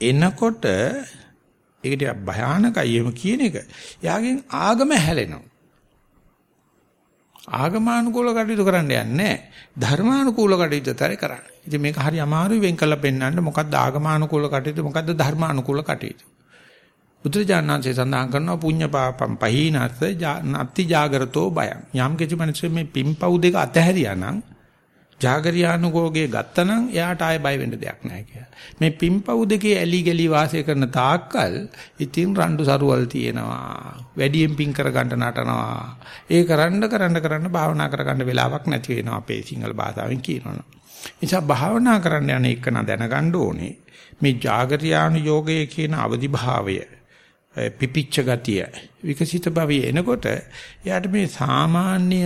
එනකොට ඒක ටිකක් භයානකයි එහෙම කියන එක. යාගෙන් ආගම හැලෙනවා. ආගමානුකූල කටයුතු කරන්න යන්නේ නැහැ. ධර්මානුකූල කටයුතු තරේ කරන්නේ. ඉතින් මේක හරි අමාරුයි වෙන් කරලා පෙන්නන්න මොකද්ද ආගමානුකූල කටයුතු මොකද්ද ධර්මානුකූල කටයුතු. බුදුරජාණන්සේ සඳහන් කරනවා පුඤ්ඤ පාපම් පහීනස්ස නත්ති జాగරතෝ බයං. යම් කිසි මිනිස්සු මේ පිම්පව් දෙක අතහැරියා නම් జాగරියානුගෝගේ ගත්තනම් එයාට ආය බය වෙන්න දෙයක් නැහැ කියලා. මේ පිම්පව් දෙකේ ඇලි ගලි වාසය කරන තාක්කල් ඉතින් රණ්ඩු සරුවල් තියෙනවා. වැඩියෙන් පිං කරගන්න නටනවා. ඒ කරන්න කරන්න කරන්න භාවනා කරගන්න වෙලාවක් නැති වෙනවා අපේ සිංහල භාෂාවෙන් කියනවනේ. නිසා භාවනා කරන්න යන එක නා දැනගන්න ඕනේ. මේ జాగරියානු යෝගයේ කියන අවදි භාවය පිපිච්ච ගතිය විකසිත භවය එනකොට එයාට මේ සාමාන්‍ය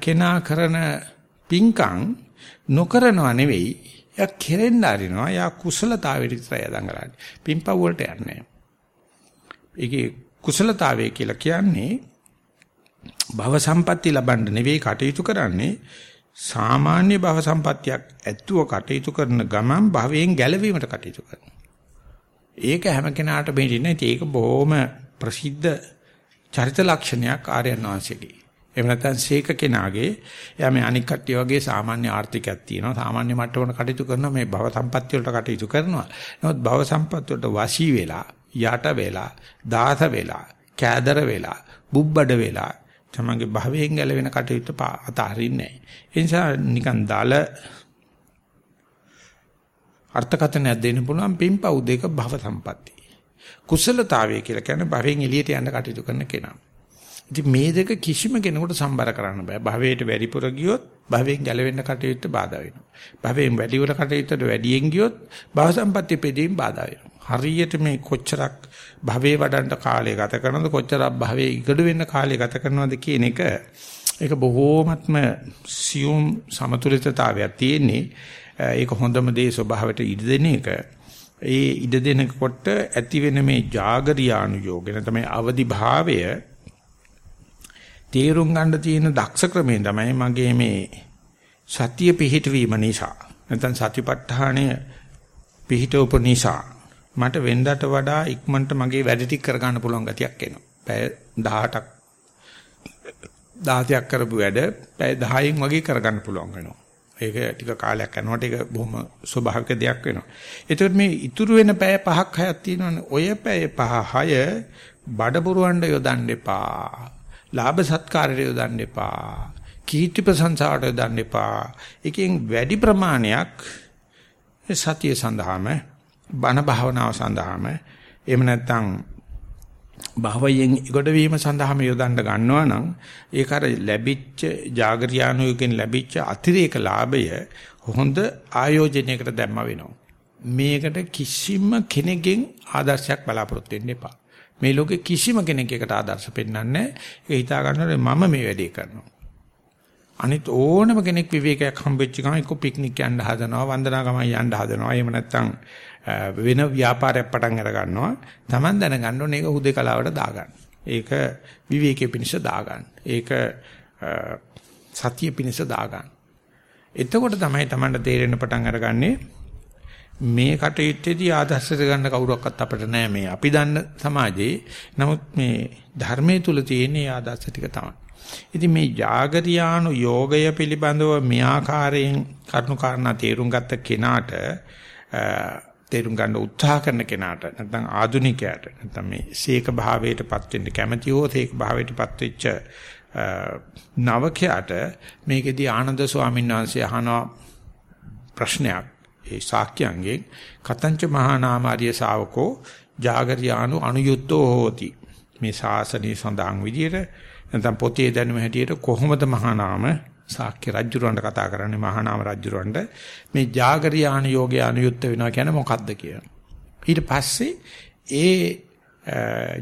කෙනා කරන පිංකම් නොකරනව නෙවෙයි එයා කෙරෙන්න අරිනවා එයා කුසලතාවෙට විතරයි දඟලන්නේ පින්පව් වලට යන්නේ ඒකේ කුසලතාවය කියලා කියන්නේ භව සම්පatti ලබන්න නෙවෙයි කටයුතු කරන්නේ සාමාන්‍ය භව සම්පත්තියක් ඇත්තුව කටයුතු කරන ගමන් භවයෙන් ගැලවීමට කටයුතු කරනවා. ඒක හැම කෙනාට මෙහෙන්නේ ඒක බොහොම ප්‍රසිද්ධ චරිත ලක්ෂණයක් ආර්යයන් වහන්සේගේ. එහෙම නැත්නම් සීක කෙනාගේ එයා මේ අනික් කට්ටිය වගේ සාමාන්‍ය ආර්ථිකයක් තියෙනවා. සාමාන්‍ය මට්ටමකට කටයුතු කරනවා මේ භව සම්පත්‍ය වලට කටයුතු කරනවා. නමුත් භව සම්පත් වලට වශී වෙලා, යට වෙලා, දාස වෙලා, කෑදර වෙලා, බුබ්බඩ වෙලා තමන්ගේ භවයෙන් ගැලවෙන කටයුතු අතහරින්නේ නැහැ. ඒ නිසා නිකන් දාල අර්ථකථනයක් දෙන්න පුළුවන් පින්පව් දෙක භව සම්පatti. කුසලතාවය කියලා කියන්නේ භවෙන් එළියට යන්න කටයුතු කරන කෙනා. ඉතින් මේ දෙක කිසිම කෙනෙකුට සම්බර කරන්න බෑ. භවයට වැඩිපුර ගියොත් භවෙන් ගැලවෙන්න කටයුත්ත බාධා වෙනවා. භවෙන් වැඩිවර කටයුත්තට වැඩියෙන් ගියොත් භව සම්පatti පෙදීම් බාධා වෙනවා. හරියට මේ කොච්චරක් භවේ වඩන්න කාලය ගත කරනවද කොච්චරක් භවේ ඉගඩ වෙන්න කාලය ගත කරනවද කියන එක ඒක බොහෝමත්ම සියුම් සමතුලිතතාවයක් තියෙන්නේ ඒක හොඳම දේ ස්වභාවයට ඉඩ දෙන එක. ඒ ඉඩ දෙනකොට ඇති වෙන මේ జాగරියානු යෝග නැත්නම් අවදි භාවය තේරුම් ගන්න තියෙන දක්ෂ ක්‍රමය තමයි මගේ මේ සතිය පිහිටවීම නිසා නැත්නම් සතිපට්ඨානය පිහිටවපු නිසා මට වෙනදාට වඩා ඉක්මනට මගේ වැඩ ටික කර ගන්න පුළුවන් ගතියක් එනවා. පැය 18ක් 16ක් කරපු වැඩ පැය 10න් වගේ කර ගන්න පුළුවන් වෙනවා. ඒක ටික කාලයක් යනකොට ඒක බොහොම ස්වභාවික දෙයක් වෙනවා. ඒතකොට මේ ඉතුරු වෙන පැය පහක් හයක් තියෙනවනේ. ඔය පැය පහ හය බඩ පුරවන්න යොදන්න එපා. ලාභ සත්කාරයට යොදන්න එපා. කීර්ති ප්‍රශංසාවට යොදන්න එපා. එකෙන් වැඩි ප්‍රමාණයක් සතිය සඳහාම බණ භාවනාව සඳහාම එහෙම නැත්නම් භවයෙන් ඉගොඩ වීම සඳහාම යොදන්න ගන්නවා නම් ඒක අර ලැබිච්ච జాగරියානුයකින් ලැබිච්ච අතිරේක ලාභය හොඳ ආයෝජනයකට දැම්ම වෙනවා. මේකට කිසිම කෙනෙක්ගෙන් ආදර්ශයක් බලාපොරොත්තු වෙන්න එපා. මේ ලෝකේ කිසිම කෙනෙක් එකට ආදර්ශ පෙන්වන්නේ නැහැ. ඒක හිතා ගන්නකොට මම මේ වැඩේ කරනවා. අනිත් ඕනම කෙනෙක් විවේකයක් හම්බෙච්ච ගමන් එක්ක පික්නික් යන්න හදනවා, වන්දනා ගමන් යන්න හදනවා. එහෙම නැත්නම් වෙන ව්‍යාපාරයක් පටන් අර ගන්නවා. Taman දැනගන්න ඕනේ ඒක හුදේකලාවට දාගන්න. ඒක විවේකයේ පිණිස දාගන්න. ඒක සතිය පිණිස දාගන්න. එතකොට තමයි Tamanට තේරෙන්න පටන් අරගන්නේ මේ කටයුත්තේදී ආදර්ශයට ගන්න කවුරක්වත් අපිට නැහැ මේ අපි දන්න සමාජයේ. නමුත් මේ ධර්මයේ තුල තියෙන ආදර්ශ ටික තමයි. ඉතින් මේ జాగරියානු යෝගය පිළිබඳව මේ ආකාරයෙන් කරුණාකාරණා තේරුම් ගත්ත කෙනාට තේරුම් ගන්න උත්සාහ කරන කෙනාට නැත්නම් ආදුනිකයාට නැත්නම් මේ සීක භාවයටපත් වෙන්න කැමැති හෝ සීක භාවයටපත් වෙච්ච නවකයාට මේකෙදී ආනන්ද ස්වාමීන් වහන්සේ අහන ප්‍රශ්නයක් ඒ ශාක්‍යයන්ගෙන් කතංච මහා නාමාරිය ශාවකෝ జాగරියානු අනුයුක්තෝ හෝති. මේ ශාසනයේ සඳහන් විදියට නැත්නම් පොතේ දැනුම හැටියට කොහොමද මහා නාම ශාක්‍ය රජුරවන්ට කතා කරන්නේ මහා නාම රජුරවන්ට මේ జాగරියාන යෝගය අනුයුක්ත වෙනවා කියන්නේ මොකද්ද කියලා. ඊට පස්සේ ඒ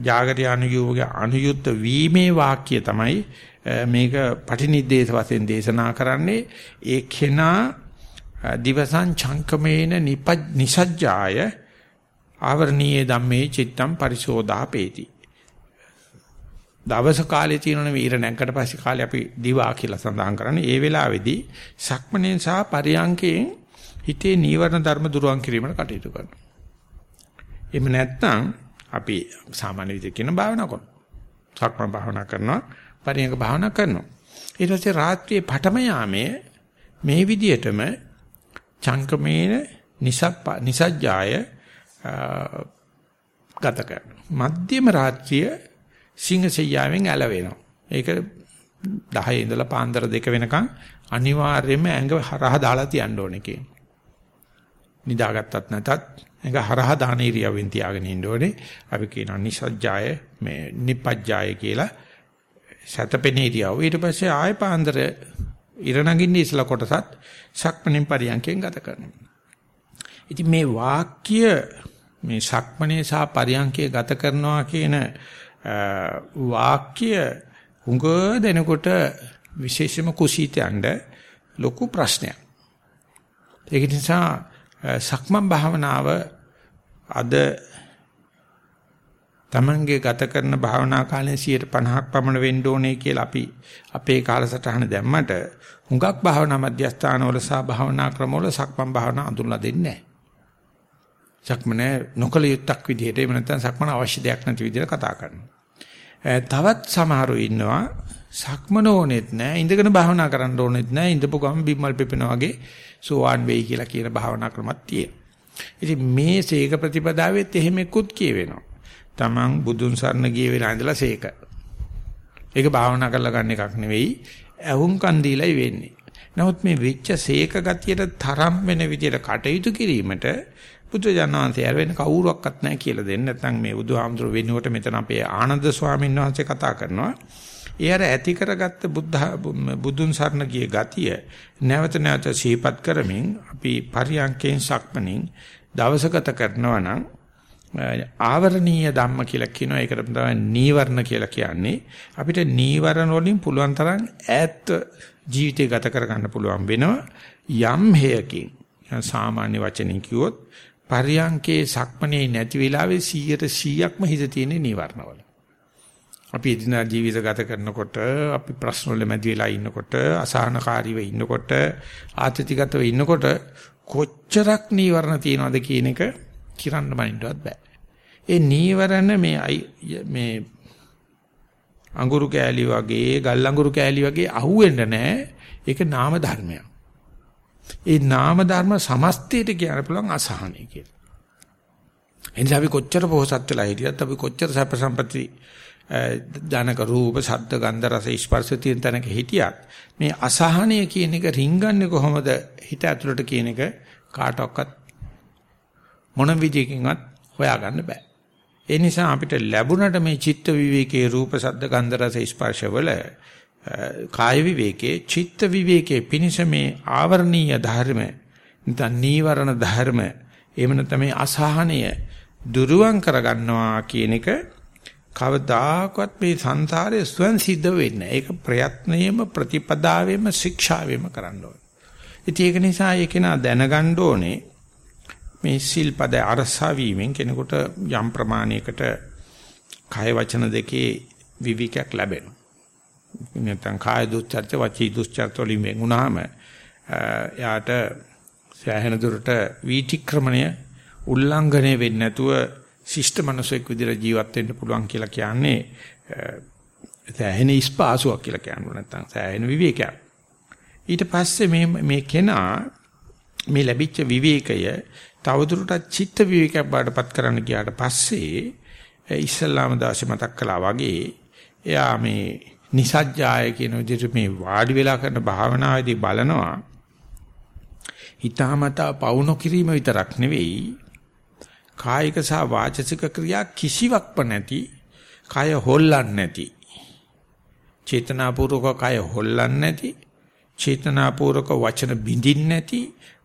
జాగරියාන යෝගය අනුයුක්ත වීමේ වාක්‍ය තමයි මේක පටිනිද්දේශ වශයෙන් දේශනා කරන්නේ. ඒ කෙනා දිවසං චංකමේන නිසජ්ජාය ආවරණීය ධම්මේ චිත්තම් පරිශෝධාපේති දවස කාලේ තියෙනවනේ ඊර නැගකට පස්සේ කාලේ අපි දිවා කියලා සඳහන් කරන්නේ. ඒ වෙලාවේදී සක්මණෙන් සහ පරියංකයෙන් හිතේ නීවරණ ධර්ම දුරුවන් කිරීමට කටයුතු කරනවා. එහෙම නැත්නම් අපි සාමාන්‍ය විදිහට කියන භාවනා කරනවා. සක්මණ භාවනා කරනවා, පරියංක භාවනා කරනවා. ඊට පස්සේ රාත්‍රියේ පඨම යාමයේ මේ විදිහටම චංකමේන නිසප්ප නිසජ්ජාය ගත කරනවා. මධ්‍යම රාත්‍රිය සිංහසෙයියාවෙන් ඇලවෙනවා. ඒක 10 ඉඳලා පාන්දර 2 වෙනකන් අනිවාර්යයෙන්ම ඇඟ හරහා දාලා තියන්න ඕනේ කියන. නිදාගත්තත් නැතත් ඇඟ හරහා දාන ඉරියවෙන් තියාගෙන ඉන්න ඕනේ. අපි කියනවා නිසජ්ජාය මේ නිපජ්ජාය කියලා සතපෙන ඉරියව. ඊට පස්සේ ආය පාන්දර ඉර නගින්න ඉස්සලා කොටසත් සක්මණෙන් පරියන්කෙන් ගත කරනවා. ඉතින් මේ වාක්‍ය මේ සක්මණේ සහ පරියන්කේ ගත කරනවා කියන වාක්‍ය උඟ දෙනකොට විශේෂම කුසීතයන්ට ලොකු ප්‍රශ්නයක්. ඒක නිසා සක්මන් භාවනාව අද තමන්ගේ ගත කරන භාවනා කාලේ 50ක් පමණ වෙන්න ඕනේ කියලා අපි අපේ කාලසටහන දැම්මට හුඟක් භාවනා මධ්‍යස්ථානවල සහ භාවනා ක්‍රමවල සක්මන් භාවනා අඳුරලා දෙන්නේ නැහැ. සක්මන නොකල යුත්තක් විදිහට එහෙම නැත්නම් සක්මන අවශ්‍ය දෙයක් නැති විදිහට කතා කරනවා. තවත් සමහරව ඉන්නවා සක්මන ඕනෙත් නැහැ ඉඳගෙන භාවනා කරන්න ඕනෙත් නැහැ ඉඳපු ගම බිම්මල් පෙපෙනා වගේ සෝවාන් වෙයි කියලා කියන භාවනා ක්‍රමක් තියෙනවා. ඉතින් මේ සීක ප්‍රතිපදාවෙත් එහෙම එක්කුත් කියවෙනවා. Taman බුදුන් සරණ ගිය වෙලා ඉඳලා සීක. ඒක භාවනා කරලා ගන්න එකක් නෙවෙයි. ඇහුම්කන් දීලායි වෙන්නේ. නමුත් මේ වෙච්ච සීක ගතියට තරම් වෙන විදියට කටයුතු කිරීමට බුදුජානනාංශය වෙන කවුරුවක්වත් නැහැ කියලා දෙන්න. නැත්නම් මේ බුදුහාමුදුර වෙනුවට මෙතන අපේ ආනන්ද ස්වාමීන් වහන්සේ කතා කරනවා. ඒ අර ඇති කරගත්ත බුද්ධ බුදුන් සරණ ගිය ගතිය නැවත නැවත සිහිපත් කරමින් අපි පරියන්කෙන් සක්මණින් දවසගත කරනවා නම් ආවරණීය ධම්ම කියලා කියනවා. ඒකට තමයි නීවරණ කියලා කියන්නේ. අපිට නීවරණ වලින් පුළුවන් තරම් ඈත් ජීවිතය ගත කරගන්න පුළුවන් වෙනවා. යම් හේයකින් සාමාන්‍ය වචනින් කිව්වොත් පරියංකේ සක්මනේ නැති වෙලාවේ 100%ක්ම හිත තියෙන නීවරණවල. අපි එදිනා ජීවිත ගත කරනකොට අපි ප්‍රශ්න වල මැදි වෙලා ඉන්නකොට අසහනකාරීව ඉන්නකොට ආතතිගතව ඉන්නකොට කොච්චරක් නීවරණ තියනවද කියන එක කිරන්න බනින්නවත් බෑ. ඒ නීවරණ මේ මේ අඟුරු කෑලි වගේ ගල් අඟුරු කෑලි වගේ අහුවෙන්න නෑ. ඒක නාම ධර්මයක්. ඒ නාම ධර්ම සමස්තයට කියන්න පුළුවන් අසහනයි කියලා. එනිසා අපි කොච්චර පොහසත් වෙලා හිටියත් අපි කොච්චර සැප සම්පatti ඥානක රූප ශබ්ද ගන්ධ රස ස්පර්ශ තියෙන තැනක හිටියත් මේ අසහනය කියන එක රින්ගන්නේ කොහොමද හිත ඇතුළට කියන එක කාටවත් මොන විදියකින්වත් හොයාගන්න බෑ. ඒ නිසා අපිට ලැබුණට මේ චිත්ත විවේකයේ රූප ශබ්ද ගන්ධ රස ස්පර්ශ වල කාය විවේකේ චිත්ත විවේකේ පිනිස මේ ආවරණීය ධර්ම නැත්නම් නීවරණ ධර්ම එහෙම නැත්නම් මේ අසහනය දුරුවන් කරගන්නවා කියන එක කවදාකවත් මේ සංසාරයේ ස්වයන් සිද්ධ වෙන්නේ ඒක ප්‍රයත්නයේම ප්‍රතිපදාවෙම ශික්ෂාවෙම කරන්න ඕනේ. ඉතින් ඒක නිසා ඒක නා දැනගන්න ඕනේ මේ සිල්පද අරසා වීමෙන් කෙනෙකුට යම් ප්‍රමාණයකට කය වචන දෙකේ විවිකයක් ලැබෙනවා. නැත්නම් කාය දුස්චර්ත වචී දුස්චර්ත වලින් වෙන් වුණාම එයාට සෑහෙන දුරට වීතික්‍රමණය උල්ලංඝනය වෙන්නේ නැතුව ශිෂ්ට මනසෙක් විදිහට ජීවත් වෙන්න පුළුවන් කියලා කියන්නේ සෑහෙන ඉස්පාසුවක් කියලා කියනවා නැත්නම් සෑහෙන විවේකයක්. ඊට පස්සේ මේ මේ කෙනා මේ ලැබිච්ච විවේකය තවදුරටත් චිත්ත විවේකයක් බාටපත් කරන්න ගියාට පස්සේ ඉස්ලාම දාශ මතක් කළා වගේ එයා මේ නිසජ්ජාය කියන විදිහට මේ වාඩි වෙලා කරන භාවනාවේදී බලනවා හිතාමතා පවුන කිරීම විතරක් නෙවෙයි කායික සහ වාචසික ක්‍රියා කිසිවක්ම නැති කය හොල්ලන්නේ නැති චේතනාපූර්වක කය හොල්ලන්නේ නැති චේතනාපූර්වක වචන බිඳින්නේ නැති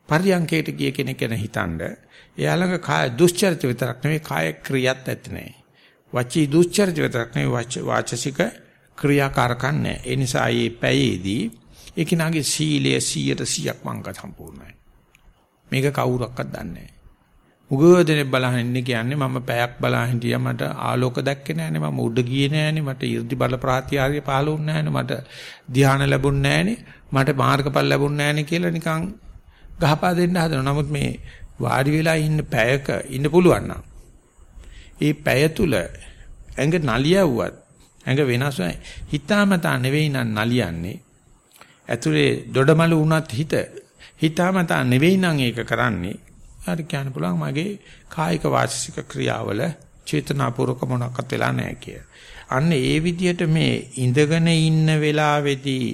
පරියංකයට ගිය කෙනෙක් ගැන හිතනද එයා ළඟ කාය දුස්චරිත විතරක් නෙවෙයි කාය ක්‍රියාත් ඇති නැහැ වචී දුස්චරිත විතරක් නෙවෙයි වාචසික ක්‍රියාකාරකම් නැහැ. ඒ නිසා මේ පැයේදී ඒ කිනාගේ සීලය 100%ක් වංග සම්පූර්ණයි. මේක කවුරක්වත් දන්නේ නැහැ. උගෝදෙනේ බලහන් ඉන්නේ කියන්නේ මම පැයක් බලහන් හිටියා මට ආලෝක දැක්කේ නැහනේ මම උඩ ගියේ නැහනේ මට 이르දි බල ප්‍රාතිහාර්ය පහළ වුණ නැහනේ මට ධ්‍යාන ලැබුණ නැහනේ මට මාර්ගඵල ලැබුණ නැහනේ කියලා නිකන් ගහපා දෙන්න හදනවා. නමුත් මේ වාඩි වෙලා ඉන්න පැයක ඉන්න පුළුවන් නම් ඒ පැය තුල ඇඟ නලියවුවත් ඇඟ වෙනස් වෙයි. හිතාමතා නෙවෙයි නම් නලියන්නේ. ඇතුලේ දොඩමලු වුණත් හිත හිතාමතා නෙවෙයි නම් ඒක කරන්නේ. හරි කියන්න පුළුවන් මගේ කායික වාචික ක්‍රියාවල චේතනාපූර්වක මොනක්වත් වෙලා නැහැ කිය. අන්න ඒ විදිහට මේ ඉඳගෙන ඉන්න වෙලාවේදී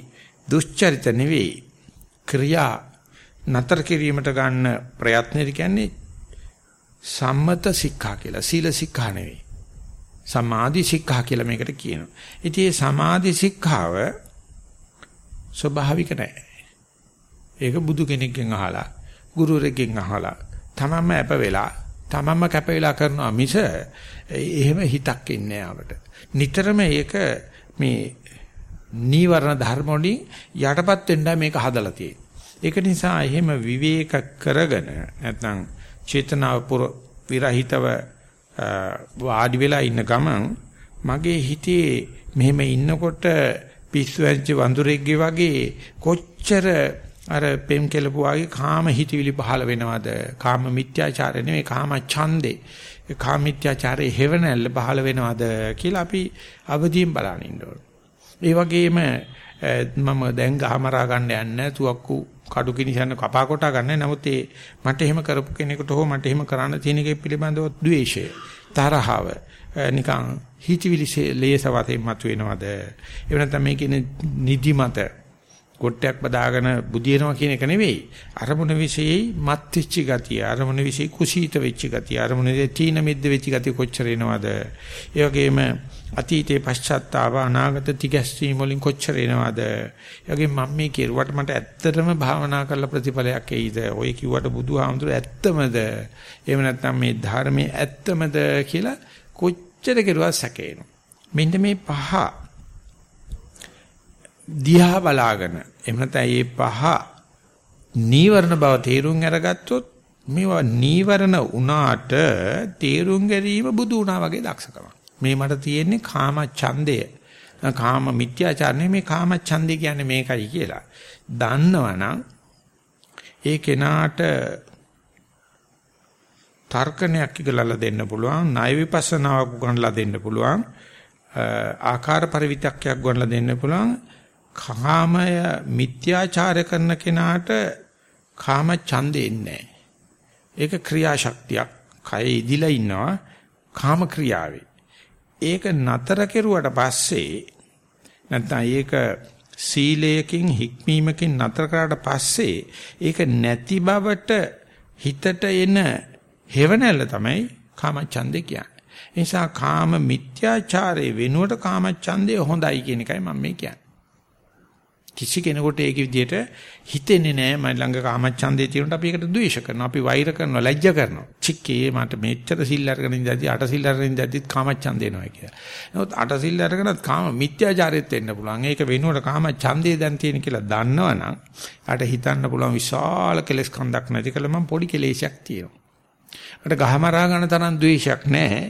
දුෂ්චරිත නෙවෙයි ක්‍රියා නතර කිරීමට ගන්න ප්‍රයත්නෙ කියන්නේ සම්මත සික්ඛා කියලා. සීල සික්ඛා නෙවෙයි. සමාධි සික්ඛා කියලා මේකට කියනවා. ඉතින් මේ සමාධි සික්ඛාව ස්වභාවික නැහැ. ඒක බුදු කෙනෙක්ගෙන් අහලා, ගුරුවරයෙක්ගෙන් අහලා, තමන්ම අප වෙලා, තමන්ම කැප වෙලා කරනවා මිස එහෙම හිතක් ඉන්නේ අපට. නිතරම ඒක මේ නීවරණ ධර්ම වලින් යටපත් වෙන්න මේක හදලා තියෙන්නේ. ඒක නිසා එහෙම විවේක කරගෙන නැත්නම් චේතනාව පුර විරහිතව වාඩි වෙලා ඉන්න ගමන් මගේ හිතේ මෙහෙම ඉන්නකොට පිස්සු ඇරිච්ච වඳුරෙක්ගේ වගේ කොච්චර අර පෙම් කෙලපු වගේ කාම හිතවිලි පහළ වෙනවද කාම මිත්‍යාචාරය නෙමෙයි කාම ඡන්දේ කාම මිත්‍යාචාරයේ හේවණල්ල පහළ වෙනවද කියලා අපි අවදියෙන් බලන ඉන්න ඕන. ඒ වගේම මම දැන් ගහමරා ගන්න යන්නේ තුවක්කු කඩු කිනිසන්න කපා කොටා ගන්න. නමුත් ඒ මට එහෙම කරපු කෙනෙකුට හෝ මට එහෙම කරන්න තියෙන එකේ පිළිබඳව ද්වේෂය, තරහව, නිකන් හිතවිලි ලේස වතේ මතුවෙනවද? එහෙම නැත්නම් මේ කියන්නේ නිදිමත කොට්ටයක් බදාගෙන බුදියනවා කියන එක නෙවෙයි. අරමුණ විශේෂයි මත් වෙච්ච ගතිය, අරමුණ විශේෂයි කුසීත වෙච්ච ගතිය, අරමුණ විශේෂයි තීන මිද්ද වෙච්ච ගතිය කොච්චර එනවද? ඒ වගේම අතීතේ පශ්චාත්තාව අනාගත තිගැස්සීම් වලින් කොච්චර එනවද? ඒ වගේම මම මේ කෙරුවට මට ඇත්තටම භාවනා කරලා ප්‍රතිඵලයක් එයිද? ඔය කිව්වට බුදුහාමුදුර ඇත්තමද? එහෙම නැත්නම් මේ ධර්මයේ ඇත්තමද කියලා කොච්චර කෙරුවා සැකේනවා. මෙන්න මේ පහ දිහා බලාගෙන එහෙම නැත්නම් මේ පහ නීවරණ බව තේරුම් අරගත්තොත් මේවා නීවරණ උනාට තේරුම් ගැනීම බුදු වුණා වගේ දක්ෂකමක්. මේ මට තියෙන්නේ කාම ඡන්දය. කාම මිත්‍යාචාරණය මේ කාම ඡන්දය කියන්නේ මේකයි කියලා. දන්නවනම් ඒ කෙනාට තර්කණයක් ඉගලලා දෙන්න පුළුවන්, ණය විපස්සනාවක් උගන්ලා දෙන්න පුළුවන්, ආකාර පරිවිතක්යක් ගොනලා දෙන්න පුළුවන්. කාමය මිත්‍යාචාර කරන කෙනාට කාම ඡන්දේ නැහැ. ඒක ක්‍රියාශක්තියක්. කය ඉදිලා ඉන්නවා කාම ක්‍රියාවේ. ඒක නතර කෙරුවට පස්සේ නැත්නම් ඒක සීලයකින් හික්මීමකින් නතර කරාට පස්සේ ඒක නැති බවට හිතට එන හේවණල්ල තමයි කාමච්ඡන්දේ කියන්නේ. ඒ නිසා කාම මිත්‍යාචාරයේ වෙනුවට කාමච්ඡන්දේ හොඳයි කියන එකයි මම මේ කියන්නේ. කිසි කෙනෙකුට ඒක විදිහට හිතෙන්නේ නැහැ මම ළඟ කාමච්ඡන්දේ තියෙනට අපි ඒකට ද්වේෂ කරනවා අපි වෛර කරනවා ලැජ්ජ කරනවා චික්කේ මට මෙච්චර සිල් අරගෙන ඉඳදී අට සිල් අරගෙන ඉඳදීත් කාමච්ඡන්දේ එනවා කියලා. නමුත් අට සිල් අරගෙනත් කාම මිත්‍යාචාරෙත් වෙන්න පුළුවන්. ඒක වෙනුවට කාමච්ඡන්දේ දැන් තියෙන කියලා දන්නවනම් අට හිතන්න පුළුවන් විශාල කෙලෙස් කන්දක් නැති කළ මම පොඩි කෙලෙසයක් තියෙනවා. මට ගහමරා ගන්න තරම් ද්වේෂයක් නැහැ.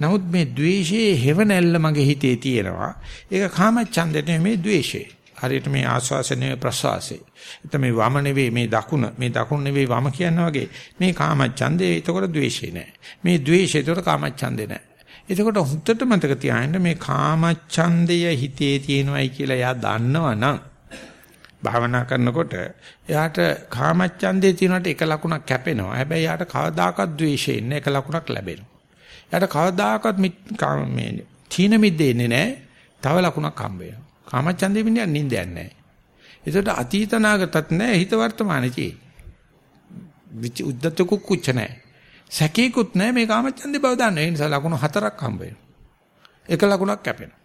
නමුත් මේ ද්වේෂයේ හැවණැල්ල මගේ හිතේ තියෙනවා. ඒක කාමච්ඡන්දේ නෙමෙයි ද්වේෂේ. හරියට මේ ආස්වාසය නෙවෙයි ප්‍රසවාසය. එතන මේ වම නෙවෙයි මේ දකුණ මේ දකුණ නෙවෙයි වම කියනවා වගේ මේ කාමච්ඡන්දේ එතකොට ද්වේෂේ නෑ. මේ ද්වේෂේ එතකොට කාමච්ඡන්දේ නෑ. එතකොට හුත්තට මතක තියාගන්න මේ කාමච්ඡන්දය හිතේ තියෙනවයි කියලා එයා දන්නවනම් භාවනා කරනකොට එයාට කාමච්ඡන්දේ තියෙනට එක ලකුණක් කැපෙනවා. හැබැයි එයාට කවදාකවත් ද්වේෂේ ඉන්න එක ලකුණක් ලැබෙනවා. එයාට කවදාකවත් මේ තීන මිද්දේ ඉන්නේ නැහැ. තව ලකුණක් හම්බ වෙනවා. කාමච්ඡන්දේ පිටින් නිින්දයක් නැහැ. ඒකට අතීත නාගතත් නැහැ හිත වර්තමානයේ. විච උද්දත කුක්කුච්ච නැහැ. සැකේකුත් නැහැ මේ කාමච්ඡන්දේ බව දන්න. ඒ නිසා ලකුණු හතරක් හම්බ එක ලකුණක් කැපෙනවා.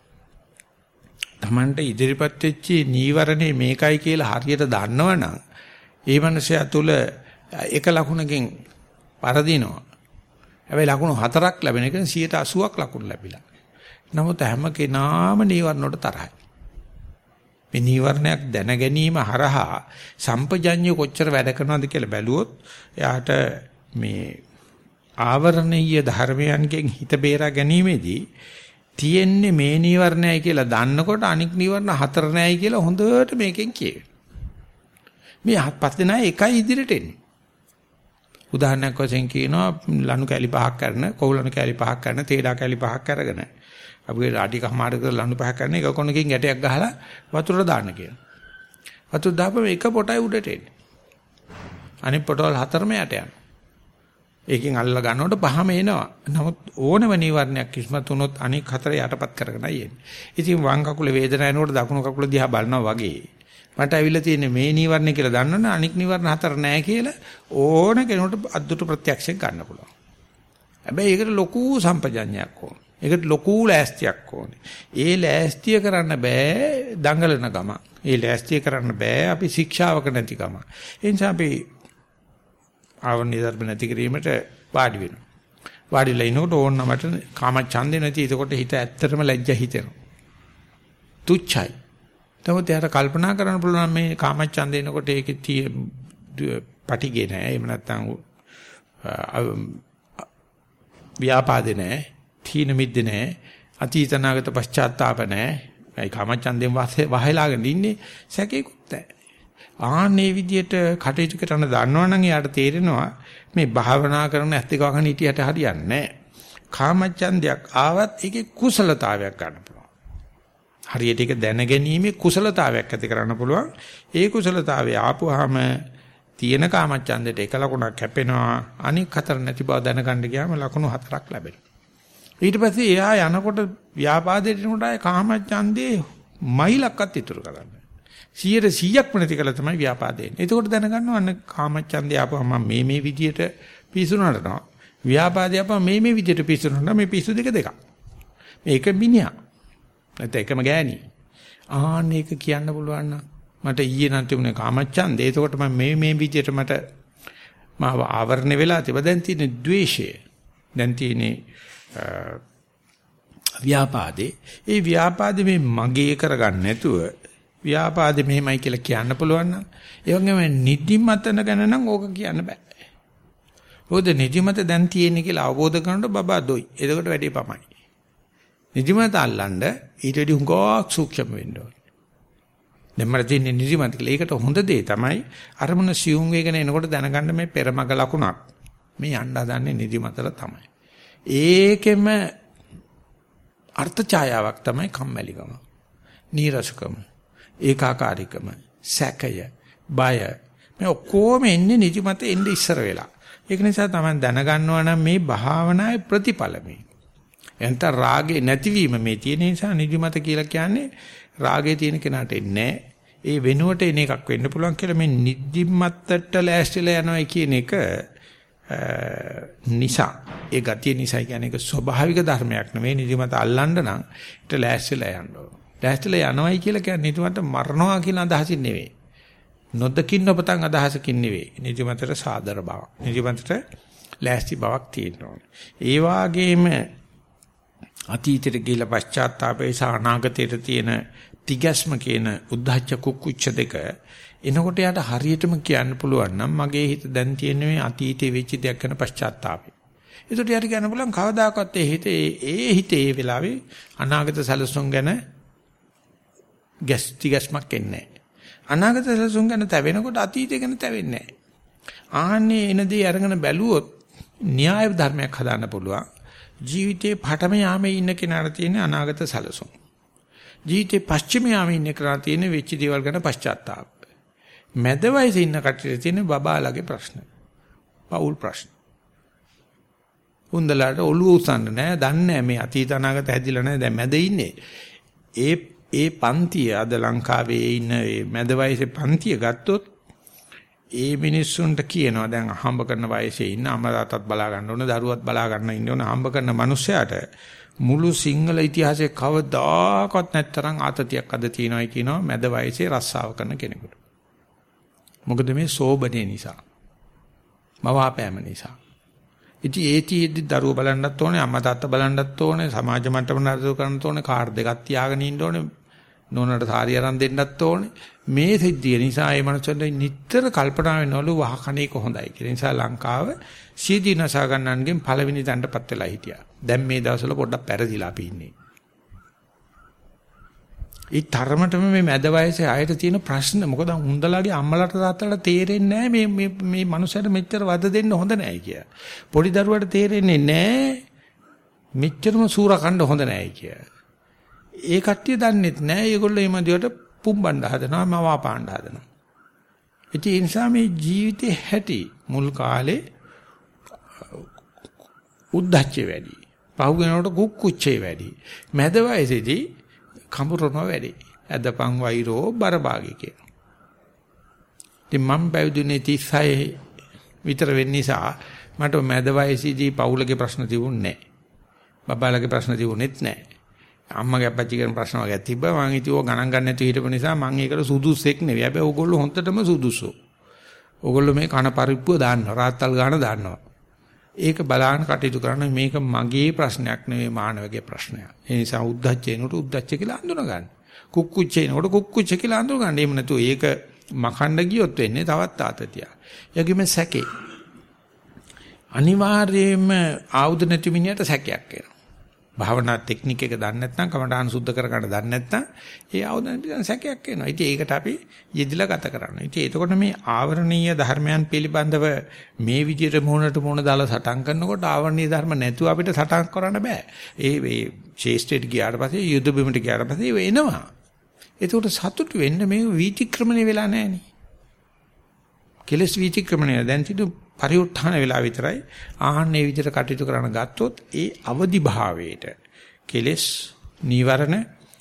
Tamante ඉදිරිපත් වෙච්ච නීවරණේ මේකයි කියලා හරියට දන්නවනම් ඒ මනුස්සයා තුල එක ලකුණකින් පරදිනවා. හැබැයි ලකුණු හතරක් ලැබෙන එක 180ක් ලකුණු ලැබිලා. නමුත් හැම කෙනාම නීවරණ වලට තරහයි. මේ නීවරණයක් දැන ගැනීම හරහා සම්පජඤ්ඤය කොච්චර වැඩ කරනවද කියලා බැලුවොත් එයාට මේ ආවරණීය ධර්මයන්ගෙන් හිත බේරා ගැනීමේදී තියෙන්නේ මේ නීවරණයයි කියලා දන්නකොට අනික් නීවරණ හතර නැයි කියලා හොඳට මේකෙන් කියවේ. මේ හත්පත් දෙනා එකයි ඉදිරියට එන්නේ. උදාහරණයක් වශයෙන් කියනවා ලනු කැලි පහක් කරන, කොහුලනු කැලි පහක් කරන, තේඩා කැලි පහක් අරගෙන අපේ රාඩි කමාඩ කරලා ලණු පහ කරන එක කොනකින් ගැටයක් ගහලා වතුරට දාන්න කියනවා. වතුර දාපම එක පොටයි උඩට එන්නේ. අනිත් පොටවල් හතරම යට යනවා. ඒකෙන් අල්ල ගන්නකොට පහම එනවා. නමුත් ඕනම නීවරණයක් කිස්මත් වුණොත් අනික් හතර යටපත් කරගෙනයි එන්නේ. ඉතින් වම් කකුලේ වේදනාව එනකොට දකුණු කකුල දිහා බලනවා වගේ. මට ඇවිල්ලා තියෙන්නේ මේ නීවරණ කියලා දන්නවනේ අනික් නීවරණ හතර නැහැ කියලා ඕන කෙනෙකුට අද්දුට ප්‍රත්‍යක්ෂයෙන් ගන්න පුළුවන්. හැබැයි ඒකට ලොකු සම්පජඤ්ඤයක් ඕන. ඒකට ලොකු ලෑස්තියක් ඕනේ. ඒ ලෑස්තිය කරන්න බෑ දඟලන ගම. ඒ ලෑස්තිය කරන්න බෑ අපි ශික්ෂාවක නැති ගම. ඒ නිසා අපි ආවර්ණීය ධර්ම නැති කිරීමට වාඩි වෙනවා. වාඩිලා ඉනකොට ඕන්න මට කාම ඡන්දේ නැති. එතකොට හිත ඇත්තටම ලැජ්ජ හිතෙනවා. තුච්චයි. නමුත් එයාට කල්පනා කරන්න පුළුවන් මේ කාම ඡන්දේ එනකොට ඒකේ තිය පටිගේ නෑ. එහෙම නැත්නම් ව්‍යාපාදේ නෑ. තීන මිද්ද නෑ. අතීතනාගත පශ්චාත්තාප නෑ. ඒ කාම ඡන්දෙන් වහලාගෙන ඉන්නේ සැකේකුත් නැහැ. ආන්නේ විදියට කටයුතු කරන දන්නවනම් එයාට තේරෙනවා මේ භාවනා කරන ඇත්ත එක වහන හිටියට හරියන්නේ නැහැ. කාමච්ඡන්දයක් ආවත් ඒකේ කුසලතාවයක් ගන්න පුළුවන්. හරියට ඒක දැනගැනීමේ කුසලතාවයක් ඇති කරන්න පුළුවන්. ඒ කුසලතාවය ආපුවාම තියෙන කාමච්ඡන්දයට එක ලකුණක් හැපෙනවා. අනික් හතර නැති බව දැනගන්න ගියාම ලකුණු හතරක් ලැබෙනවා. ඊට පස්සේ එයා යනකොට ව්‍යාපාදයට යනකොට ආයේ කාමච්ඡන්දේ මයිලක්වත් ඉතුරු කරන්නේ. 100%ක්ම නැති කළා තමයි ව්‍යාපාදේ. එතකොට දැනගන්නවා අන්න කාමච්ඡන්දේ ආපුවම මේ මේ විදියට පිසුනනටනවා. ව්‍යාපාදේ ආපුවම මේ මේ විදියට පිසුනනවා. මේ පිසු දෙක දෙකක්. මේක මිනිහා. නැත්නම් එකම ගෑණි. ආන්න ඒක කියන්න පුළුවන් නම් මට ඊයේ නම් තිබුණේ කාමච්ඡන්දේ. එතකොට මම මේ මේ විදියට මට මාව ආවරණය වෙලා තිබ්බ. දැන් තියෙන්නේ ද්වේෂය. දැන් තියෙන්නේ ව්‍යාපාදේ. ඒ ව්‍යාපාදේ මේ මගේ කරගන්න නැතුව ව්‍යාපාදේ මෙහෙමයි කියලා කියන්න පුළුවන් නම් ඒ වගේම නිදිමතන ගැන නම් ඕක කියන්න බෑ. මොකද නිදිමත දැන් තියෙන්නේ කියලා අවබෝධ කරනකොට බබා දොයි. එතකොට වැඩේ පමයි. නිදිමත අල්ලන්න ඊට වඩා හුඟක් සූක්ෂම වෙන්න ඕනේ. දැන් මට තියෙන්නේ නිදිමත කියලා. ඒකට හොඳ දේ තමයි අරමුණ සියුම් වේගන එනකොට දැනගන්න මේ පෙරමග ලකුණක්. මේ යන්න හදන්නේ නිදිමතල තමයි. ඒකෙම අර්ථ ඡායාවක් තමයි කම්මැලිකම. නීරසකම. ඒකාකාරීකම. සැකය. බය. මේ ඔක්කොම එන්නේ නිදිමත එන්නේ ඉස්සර වෙලා. ඒක නිසා තමයි දැනගන්නවා නම් මේ භාවනාවේ ප්‍රතිඵල මේ. එන්ට රාගේ නැතිවීම මේ තියෙන නිසා නිදිමත කියලා කියන්නේ රාගේ තියෙන කෙනාට එන්නේ ඒ වෙනුවට එන එකක් වෙන්න පුළුවන් කියලා මේ නිදිමතට ලෑස්තිලා යනවා කියන එක නිසා ඒ ගතිය නිසා කියන්නේ ඒක ස්වභාවික ධර්මයක් නෙවෙයි නිදිමත අල්ලන්න නම් ඊට ලෑස්තිලා යන්න ඕන. ලෑස්තිලා යනවයි කියලා කියන්නේ නිදිමත මරනවා කියන අදහසින් නෙවෙයි. නොදකින්න ඔබතන් අදහසකින් නෙවෙයි. නිදිමතට සාදර බවක්. නිදිමතට ලෑස්ති බවක් තියෙනවා. ඒ වාගේම අතීතයට ගිහිලා පශ්චාත්තාපේ සහ අනාගතයට තියෙන තිගැස්ම කියන උද්ධච්ච කුක්කුච්ච දෙක එනකොට යාට හරියටම කියන්න පුළුවන් නම් මගේ හිත දැන් තියෙන මේ අතීතයේ වෙච්ච දෙයක් ගැන පශ්චාත්තාපය. ඒකට යාට කියන්න පුළුවන් කවදාකවත් ඒ හිතේ ඒ හිතේ ඒ වෙලාවේ අනාගත සැලසුම් ගැන ගැස්ටි ගැස්මක් එන්නේ නැහැ. අනාගත සැලසුම් ගැන තැවෙනකොට අතීතය ගැන තැවෙන්නේ නැහැ. ආන්නේ එන දේ අරගෙන බැලුවොත් න්‍යාය ධර්මයක් හදාන්න පුළුවන්. ජීවිතේ පටම යාමේ ඉන්න කෙනාට තියෙන අනාගත සැලසුම්. ජීවිතේ පස්චිම යාමේ ඉන්න කෙනාට තියෙන වෙච්ච දේවල් ගැන පශ්චාත්තාප. මැද වයසේ ඉන්න කට්ටියට තියෙන බබාලගේ ප්‍රශ්න. පෞල් ප්‍රශ්න. උන්දලාට ඔළුව උස්සන්න නෑ, දන්නේ මේ අතීත අනාගත හැදිලා නෑ, දැන් මැද ඉන්නේ. ඒ ඒ පන්තිය අද ලංකාවේ ඉන්න මේ මැද වයසේ පන්තිය ගත්තොත් ඒ මිනිස්සුන්ට කියනවා දැන් හම්බ කරන වයසේ ඉන්න අමරාතත් බලා ගන්න ඕන, දරුවත් බලා ගන්න ඉන්න ඕන හම්බ කරන මිනිස්සයාට මුළු සිංහල ඉතිහාසයේ කවදාකවත් නැත්තරම් ආතතියක් අද තියෙනවායි කියනවා මැද වයසේ රස්සාව කරන කෙනෙකුට. මොකද මේ සෝබනේ නිසා. මවාපෑම නිසා. ඉතින් ඒතිෙදි දරුවෝ බලන්නත් ඕනේ අම්මා තාත්තා බලන්නත් ඕනේ සමාජ මට්ටම නඩත්තු කරන්නත් ඕනේ කාර් දෙකක් තියාගෙන ඉන්න ඕනේ නෝනට සාරි අරන් දෙන්නත් ඕනේ මේ සිද්ධිය නිසා ඒ මනුස්සයන්ට නිතර කල්පනා වෙනවලු වහකණේ කොහොඳයි කියලා නිසා ලංකාව සීදීනසා ගන්නන්ගෙන් පළවෙනි දණ්ඩපත් වෙලා හිටියා දැන් මේ දවස්වල පොඩ්ඩක් පෙරදිලා අපි ඉන්නේ ඒ තරමටම මේ මැද වයසේ අයට තියෙන ප්‍රශ්න මොකද හුඳලාගේ අම්මලාට තාත්තලාට තේරෙන්නේ නැහැ මේ මේ මේ මනුස්සයට මෙච්චර වද දෙන්න හොඳ නැහැ කිය. පොඩි දරුවට තේරෙන්නේ නැහැ මෙච්චරම සූරකණ්ඩ හොඳ නැහැ කිය. ඒ කට්ටිය දන්නෙත් නැහැ ඒගොල්ලෝ මේ මදිවට පුම්බණ්ඩ හදනවා මවාපාණ්ඩ හදනවා. ඒ නිසා මේ ජීවිතේ හැටි මුල් කාලේ උද්දච්චය වැඩි. පහු වෙනකොට කුක්කුච්චේ වැඩි. මැද වයසේදී කඹරනවා වැඩි. ඇදපන් වෛරෝ බරභාගය කියන. ඉතින් මම පැවිදුනේ 36 විතර වෙන්න නිසා මට මැද වයසේදී පවුලගේ ප්‍රශ්න තිබුණේ නැහැ. බබාලගේ ප්‍රශ්න තිබුණෙත් නැහැ. අම්මගේ අපච්චිගේ ප්‍රශ්න වගේ තිබ්බා. මං හිතුවා ගණන් ගන්න නැතුව හිටපු නිසා මං ඒකට සුදුස්සෙක් නෙවෙයි. හැබැයි ඕගොල්ලෝ හොන්දටම සුදුසු. ඕගොල්ලෝ මේ කන පරිප්පුව දාන්නවා. රාත්තල් ගාන දාන්නවා. ඒක බලාගෙන කටයුතු කරන මේක මගේ ප්‍රශ්නයක් නෙවෙයි මානවගේ ප්‍රශ්නයක්. ඒ නිසා උද්දච්චේනට උද්දච්ච කියලා අඳුන ගන්න. කුක්කුච්චේනට කුක්කුච්ච කියලා අඳුන ගන්න. එහෙම නැතුව ඒක මකන්න ගියොත් වෙන්නේ තවත් ආතතියක්. යගිම සැකේ. අනිවාර්යයෙන්ම ආයුධ නැති මිනිහට සැකයක් එනවා. භාවනා ටෙක්නික් එක දන්නේ නැත්නම් කමඨාන සුද්ධ කර ගන්න දන්නේ නැත්නම් ඒ ආයුධ නැති සැකයක් එනවා. ඉතින් ඒකට අපි යෙදිලා ගත කරනවා. ඉතින් එතකොට මේ ආවරණීය ධර්මයන් පිළිබඳව මේ විදිහට මොහොනට මොහොන දාලා සටන් කරනකොට ආවරණීය ධර්ම නැතුව අපිට සටන් කරන්න බෑ. ඒ ඒ ශේෂ්ඨයට ගියාට පස්සේ යුද්ධ බිමට ගියාට පස්සේ ඒ එනවා. එතකොට සතුටු වෙන්න මේ වීතික්‍රමණය වෙලා නැහෙනි. කෙලස් වීතික්‍රමණය දැන් තිබු පරිඋත්ථාන වෙලා විතරයි ආහන්නේ විදිහට කටයුතු කරන ගත්තොත් ඒ අවදි භාවයට කෙලස් නීවරණ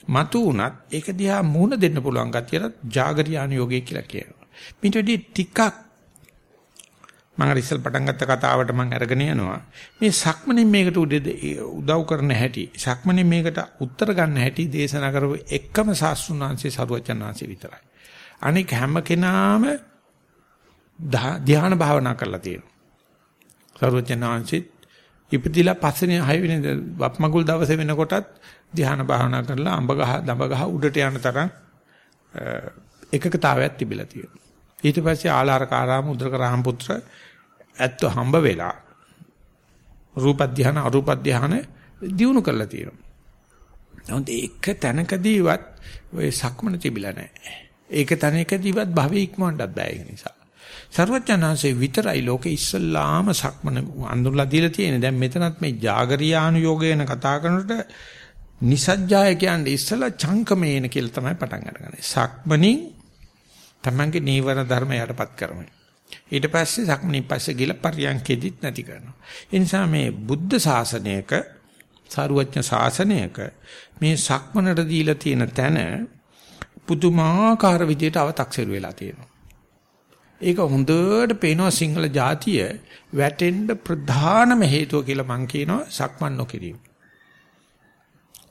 මතු උනත් ඒක දිහා මුහුණ දෙන්න පුළුවන් ගැතියට జాగරියාන යෝගය කියලා කියනවා. පිටුදී ටිකක් මම ඉස්සල් පටන් ගත්ත කතාවට මම අරගෙන යනවා. මේ සක්මණෙන් මේකට උදව් කරන හැටි, සක්මණෙන් මේකට උත්තර ගන්න හැටි දේශනා කරපු එකම සාස්ෘණාංශේ සරුවචනාංශේ විතරයි. අනික හැම කෙනාම ධ්‍යාන භාවනා කරලා තියෙනවා. සරුවචනාංශෙත් ඉපදිලා පස්සේ හය වෙනි වප්මගුල් දවසේ වෙනකොටත් ධ්‍යාන භාවනා කරලා අඹ ගහ දඹ ගහ උඩට යන තරම් එකකතාවයක් තිබිලා තියෙනවා. ඊට පස්සේ ආලාරකාරාම උද්දකරාම පුත්‍ර ඇත්ත හම්බ වෙලා රූප ධ්‍යාන අරූප ධ්‍යාන දිනු කරලා තියෙනවා. නමුත් ඒක තැනකදීවත් ඔය සක්මන තිබිලා නැහැ. ඒක තැනකදීවත් භවෙ ඉක්මවන්නත් බෑ ඒ නිසා. සර්වඥාන්සේ විතරයි ලෝකේ ඉස්සල්ලාම සක්මන අඳුරලා දීලා තියෙන්නේ. දැන් මෙතනත් මේ జాగරියානුയോഗය ගැන කතා කරනකොට නිසජ්ජාය කියන්නේ ඉස්සලා චංකමේන කියලා තමයි පටන් අරගන්නේ. සක්මණින් තමන්ගේ නීවර ධර්ම යටපත් කරමු. ඊට පස්සේ සක්මණින් පස්සේ ගිහලා පරියන්කෙදිත් නැති කරනවා. ඒ නිසා මේ බුද්ධ ශාසනයක සාරුවඥ ශාසනයක මේ සක්මණට දීලා තියෙන තැන පුදුමාකාර විදියට අව탁සිරු වෙලා තියෙනවා. ඒක හොඳට පේනවා සිංහල ජාතිය වැටෙන්න ප්‍රධානම හේතුව කියලා මං කියනවා සක්මන් නොකිරීම.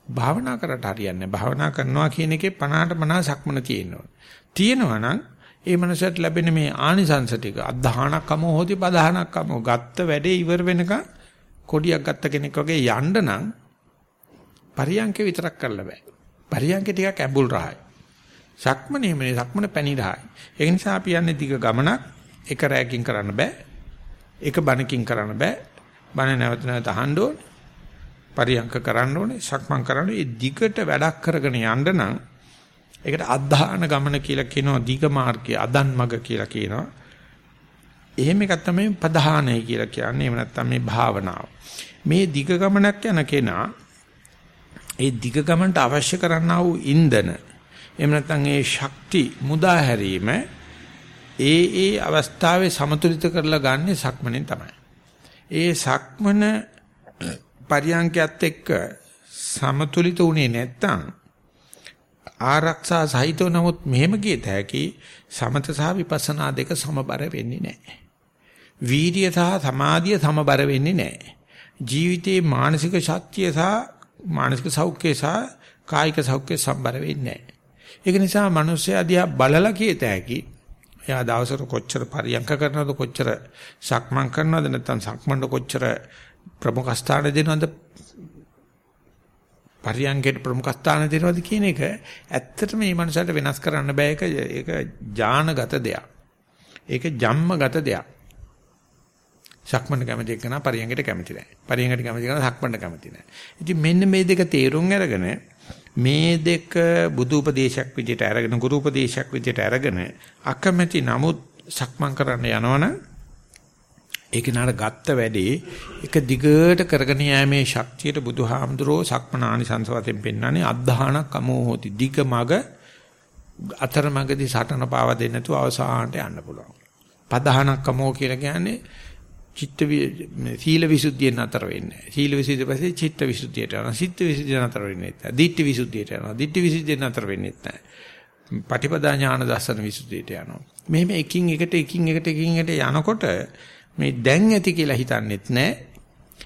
භාවනා කරට හරියන්නේ භාවනා කරනවා කියන එකේ 50ට 50 සක්මන තියෙනවා. තියෙනවා නම් ඒ මනසට ලැබෙන මේ ආනිසංස ටික අධහානක්කම හොදි පදහානක්කම ගත්ත වැඩේ ඉවර වෙනකන් කොඩියක් ගත්ත කෙනෙක් වගේ යන්න නම් පරියන්ක විතරක් කරලා බෑ. පරියන්ක ටිකක් ඇඹුල් රහයි. සක්මනේ මේ සක්මන පැණිරහයි. ඒ නිසා අපි යන්නේ දිග ගමනක් එක රැයකින් කරන්න බෑ. එක බණකින් කරන්න බෑ. බණ නැවත නැවත අහන්න ඕනේ. පරියන්ක කරන්න ඕනේ. සක්මන් කරන්න. ඒ දිගට වැඩක් කරගෙන යන්න නම් ඒකට අධධාන ගමන කියලා කියනවා. දිග මාර්ගය අදන් මග කියලා කියනවා. එහෙම එකක් තමයි ප්‍රධානයි කියලා කියන්නේ. එහෙම නැත්නම් මේ භාවනාව. මේ දිග ගමනක් යන කෙනා ඒ දිග ගමනට අවශ්‍ය කරන්නා වූ ඉන්ධන එහෙම නැත්නම් ඒ ශක්ති මුදා හැරීම ඒ ඒ අවස්ථාවේ සමතුලිත කරලා ගන්න සක්මණෙන් තමයි. ඒ සක්මන පරියන්කයත් එක්ක සමතුලිත උනේ නැත්තම් ආරක්ෂා සහිතව නමුත් මෙහෙම කියත හැකි සමත සහ විපස්සනා දෙක සමබර වෙන්නේ නැහැ. වීර්ය සහ සමාධිය සමබර වෙන්නේ නැහැ. ජීවිතේ මානසික ශක්තිය සහ මානසික සෞඛ්‍යය සහ කායික සෞඛ්‍යය සම්බර වෙන්නේ නැහැ. ඒක නිසා මිනිස්සයා දිහා බලලා කියත හැකි. එයා දවසට කොච්චර පරියන්ක කරනවද කොච්චර සක්මන් කරනවද නැත්නම් සක්මන්ට කොච්චර ප්‍රමුඛ ස්ථාන දෙනවද පරියන්කේට ප්‍රමුඛ ස්ථාන දෙනවද කියන එක ඇත්තටම මේ මනසට වෙනස් කරන්න බෑ ඒක ඒක ඥානගත දෙයක්. ඒක ජම්මගත දෙයක්. සක්මන්ට කැමති එක්කන පරියන්කේට කැමති නැහැ. පරියන්කේට කැමති කෙනා සක්මන්ට කැමති නැහැ. ඉතින් මෙන්න මේ දෙක තේරුම් අරගෙන මේ දෙක බුදු උපදේශයක් විදිහට අරගෙන ගුරු උපදේශයක් විදිහට අරගෙන අකමැති නමුත් සක්මන් කරන්න යනවනම් ඒක නාර ගත්ත වැඩේ එක දිගට කරගෙන යෑමේ ශක්තියට බුදුහාමුදුරෝ සක්මනානිසංස වශයෙන් පෙන්වන්නේ අද්ධානක් අමෝහති දිග මග අතරමඟදී සටන පාව දෙන්න තු අවසානට යන්න පුළුවන්. පදහනක් අමෝ කියලා කියන්නේ චිත්ත සීල විසුද්ධියෙන් නතර වෙන්නේ නැහැ. සීල විසුද්ධිය පස්සේ චිත්ත විසුද්ධියට යනවා. චිත්ත විසුද්ධිය නතර වෙන්නේ නැහැ. දිට්ඨි විසුද්ධියට යනවා. දිට්ඨි විසුද්ධිය නතර වෙන්නේ නැහැ. පටිපදා ඥාන දර්ශන විසුද්ධියට යනවා. මෙහෙම එකින් එකට එකින් එකට එකින් එකට යනකොට මේ දැන් ඇති කියලා හිතන්නෙත් නැහැ.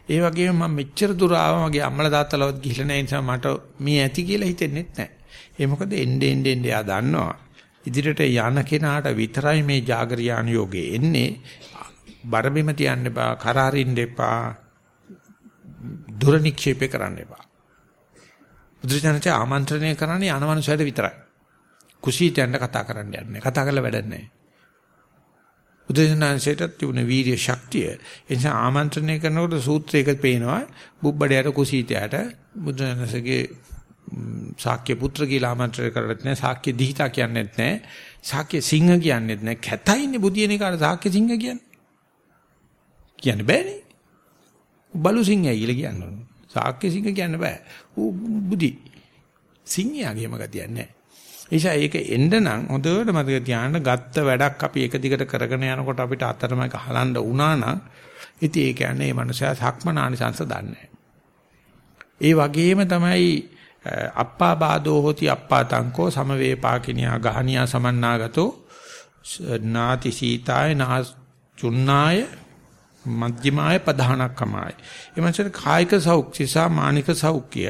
ඒ වගේම මම මෙච්චර දුර ආවා මගේ අම්මලා තාත්තලාවත් ගිහිල්ලා නැහැ නිසා මට මේ ඇති කියලා හිතෙන්නෙත් නැහැ. ඒ මොකද එnde ende ende යා දන්නවා. ඉදිරියට යන කෙනාට විතරයි මේ జాగරියාන යෝගේ එන්නේ. බරබිම තියන්න එපා, කරාරින්න එපා, දුර නික්ෂේප කරන්න එපා. බුදුරජාණන්ට ආමන්ත්‍රණය කරන්නේ අනවනුසයට විතරයි. කුසීතයන්ට කතා කරන්න යන්නේ. කතා කරලා වැඩක් නැහැ. බුදුසසුනන්සේට තිබුණ වීර්ය ශක්තිය. ඒ නිසා ආමන්ත්‍රණය කරනකොට සූත්‍රයක පේනවා බුබ්බඩයට කුසීතයට බුදුසසුනගේ ශාක්‍ය පුත්‍ර කියලා ආමන්ත්‍රණය කරලත් නැහැ. ශාක්‍ය දිහිතා කියන්නේත් නැහැ. ශාක්‍ය සිංහ කියන්නේත් නැහැ. කැතයිනේ බුදියනේ කාට ශාක්‍ය සිංහ කියන්නේ. කියන්න බෑනේ. බලු සිංහයි කියලා කියන්න ඕන. ශාක්‍ය සිංහ කියන්න බෑ. ඌ බුදි. සිංහයාගේම ගතියක් නැහැ. නිසා ඒක එන්න නම් හොඳට මතක තියාගන්න ගත්ත වැඩක් අපි එක දිගට කරගෙන යනකොට අපිට අතරමඟ හලන්න වුණා නම් ඉතින් ඒ කියන්නේ මේ මනුස්සයා සක්මනානිසංශ දන්නේ ඒ වගේම තමයි අප්පා බාදෝ හොති අප්පා තංකෝ සමවේපාකිනියා ගහනියා සමන්නාගතෝ නාති සීතාය නා චුන්නාය මධ්‍යමාය පධානක්කමයි. එමන්සට කායික සෞඛ්‍ය සහ මානික සෞඛ්‍ය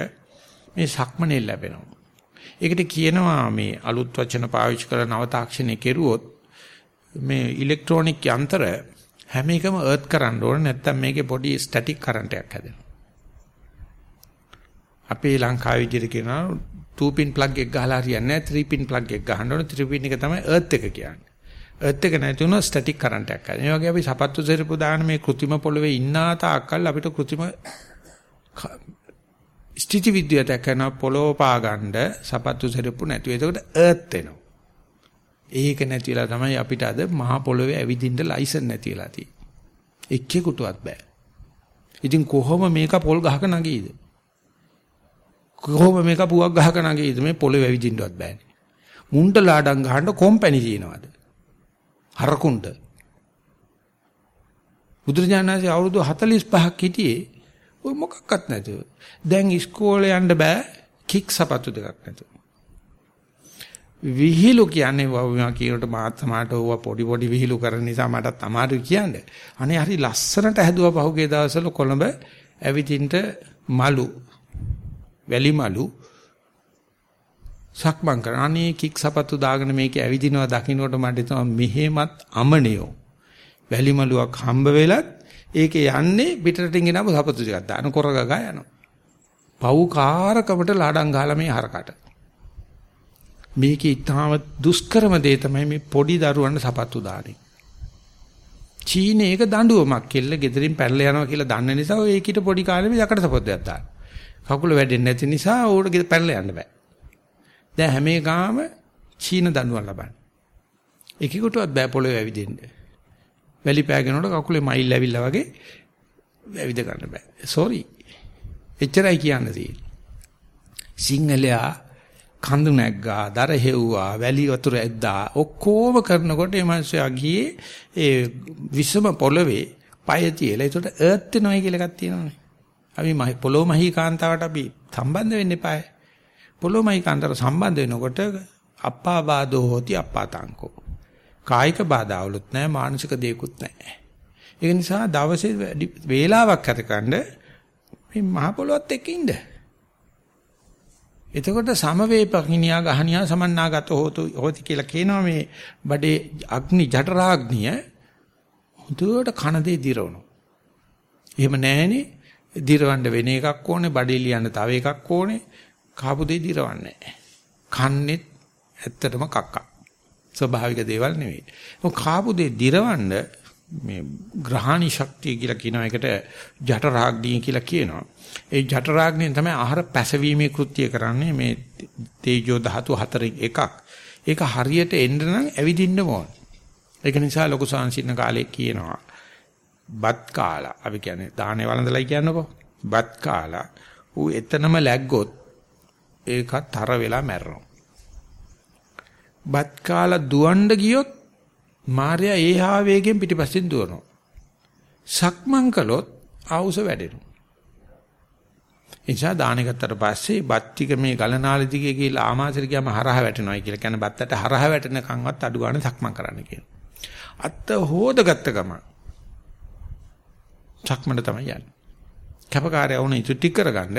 මේ සක්මනේ ලැබෙනවා. ඒකට කියනවා මේ අලුත් වචන පාවිච්චි කරලා නව තාක්ෂණය කෙරුවොත් මේ ඉලෙක්ට්‍රොනික යන්ත්‍ර හැම එකම අර්ත් කරන්න ඕනේ නැත්නම් මේකේ පොඩි ස්ටැටික් කරන්ට් එකක් හැදෙනවා. අපේ ලංකාවේ විදිහට කියනවා 2 pin plug එක ගහලා හරියන්නේ නැහැ 3 pin plug එක ගහන්න ඕනේ 3 pin එක තමයි අර්ත් එක කියන්නේ. එර්ත් එක නැති වුණොත් ස්ටැටික් කරන්ට් එකක් ආයි. මේ වගේ අපි සපත්තු සිරපු දාන මේ કૃතිම පොළවේ ඉන්නා තාක්කල් අපිට કૃතිම ස්ථಿತಿ විද්‍යාවට කරන පොළොව පාගන්න සපත්තු සිරපු නැතුව. ඒකට එර්ත් වෙනවා. ඒක නැතිලා තමයි අපිට අද මහා පොළවේ ඇවිදින්න ලයිසන් නැතිලා තියෙන්නේ. එක්කෙකුටවත් බෑ. ඉතින් කොහොම මේක පොල් ගහක නැගීද? කොහොම මේක පුවක් ගහක නැගීද? මේ පොළවේ ඇවිදින්නවත් බෑනේ. මුණ්ඩ ලාඩම් ගහන්න කොම්පැනි තියනවාද? හරකුන්ට. බුදුරජාණන්සේ අවුරුදු 45ක් හිටියේ ඔය මොකක්වත් නැතුව. දැන් ඉස්කෝලේ යන්න බෑ කික් සපත්තු දෙකක් නැතුව. විහිළු කියන්නේ වුණා කියනට මාත් සමාට ඕවා පොඩි පොඩි විහිළු කරන නිසා මටත් අමාරුයි කියන්නේ. අනේ හරි ලස්සනට හැදුවා පහුගිය දවස්වල කොළඹ ඇවිදින්න මලු වැලි මලු සක්මන් කරන අනේ කික් සපත්තු දාගෙන මේකේ ඇවිදිනවා දකින්නකොට මට තම මෙහෙමත් අමනියෝ වැලි මලුවක් හම්බ වෙලත් ඒකේ යන්නේ පිටරටින් ගෙනාවු සපතු ටිකක් දාන කොරගගා යනවා. පව්කාරකමට ලාඩම් ගහලා මේ හරකට. මේකේ ඊටාම දුෂ්කරම දේ තමයි මේ පොඩි දරුවන්ට සපත්තු දාන්නේ. චීනේ ඒක දඬුවමක් කෙල්ල ගෙදරින් පැනලා යනවා කියලා දන්න නිසා ඔය ඒකිට පොඩි කාලෙම යකට සපත්තුයක් දාන. කකුල වැඩෙන්නේ නැති නිසා ඌට පැනලා යන්න බෑ. දැන් හැම එකම චීන දඬුවම් ලබන්නේ. එකෙකුටවත් බෑ පොළොවේ ඇවිදින්න. වැලි පෑගෙනකොට කකුලේ මයිල් ඇවිල්ලා වගේ ඇවිද ගන්න බෑ. සෝරි. එච්චරයි කියන්න තියෙන්නේ. සිංහලයා කඳු නැග්ගා, දර හෙව්වා, වැලි වතුර ඇද්දා ඔක්කොම කරනකොට මේ මිනිස්සයා ගියේ ඒ විසම පොළවේ පය තියලා ඒකට අර්ත් වෙනවයි කියලා එකක් තියෙනවානේ. අපි පොළොව මහී කාන්තාවට අපි සම්බන්ධ වෙන්න එපායි. පොළොව මහී කාන්තාවට සම්බන්ධ වෙනකොට අප්පා බාදෝ හොති අප්පා තංකෝ. කායික බාධාවලුත් නැහැ මානසික දේකුත් නැහැ. ඒ නිසා දවසේ වේලාවක් ගතකන්න මේ මහ පොළොවත් එක්ක ඉන්න. එතකොට සමවේපකිනියා ගහනියා සමන්නාගත හොතු හොති කියලා කියනවා මේ බඩේ අග්නි ජඨරාග්නිය හුදුවට කන දෙේ දිරවනවා. එහෙම නැහෙනේ දිරවන්න වෙන එකක් ඕනේ බඩේ ලියන්න තව එකක් ඕනේ කාපු දෙේ දිරවන්නේ නැහැ. කන්නේත් ඇත්තටම කක්කා. ස්වභාවික දේවල් නෙවෙයි. ඒක කාපු දේ දිරවන්න මේ ග්‍රහණී ශක්තිය කියලා කියන එකට ජට රාග්නිය කියලා කියනවා. ඒ ජට රාග්නියෙන් තමයි ආහාර පැසවීමේ කෘත්‍ය කරන්නේ මේ තේජෝ ධාතු හතරෙන් එකක්. ඒක හරියට එන්න නම් ඇවිදින්න ඕන. ඒක නිසා ලොකු සංසින්න කාලේ කියනවා. බත් කාලා අපි කියන්නේ දාහනේ වළඳලයි කියන්නකෝ. බත් කාලා ඌ එතනම läග්ගොත් ඒකත් තර වෙලා මැරෙනවා. බත් කාලා දුවන්න ගියොත් මාර්යා ඒහා වේගෙන් පිටිපස්සෙන් දුවනවා. සක්මන් කළොත් ආවුස වැඩෙනවා. එනිසා දාන ගත්තට පස්සේ බත් ටික මේ ගලනාලි දිගේ ගිහලා ආමාශයට ගියාම හරහ වැටෙනවායි කියලා කියන්නේ බත්තට හරහ වැටෙනකන්වත් අඩු ගන්න සක්මන් කරන්න කියනවා. අත්ත හොදගත්ත ගම. සක්මන තමයි යන්නේ. කැපකාරය වුණ ඉතු ටික කරගන්න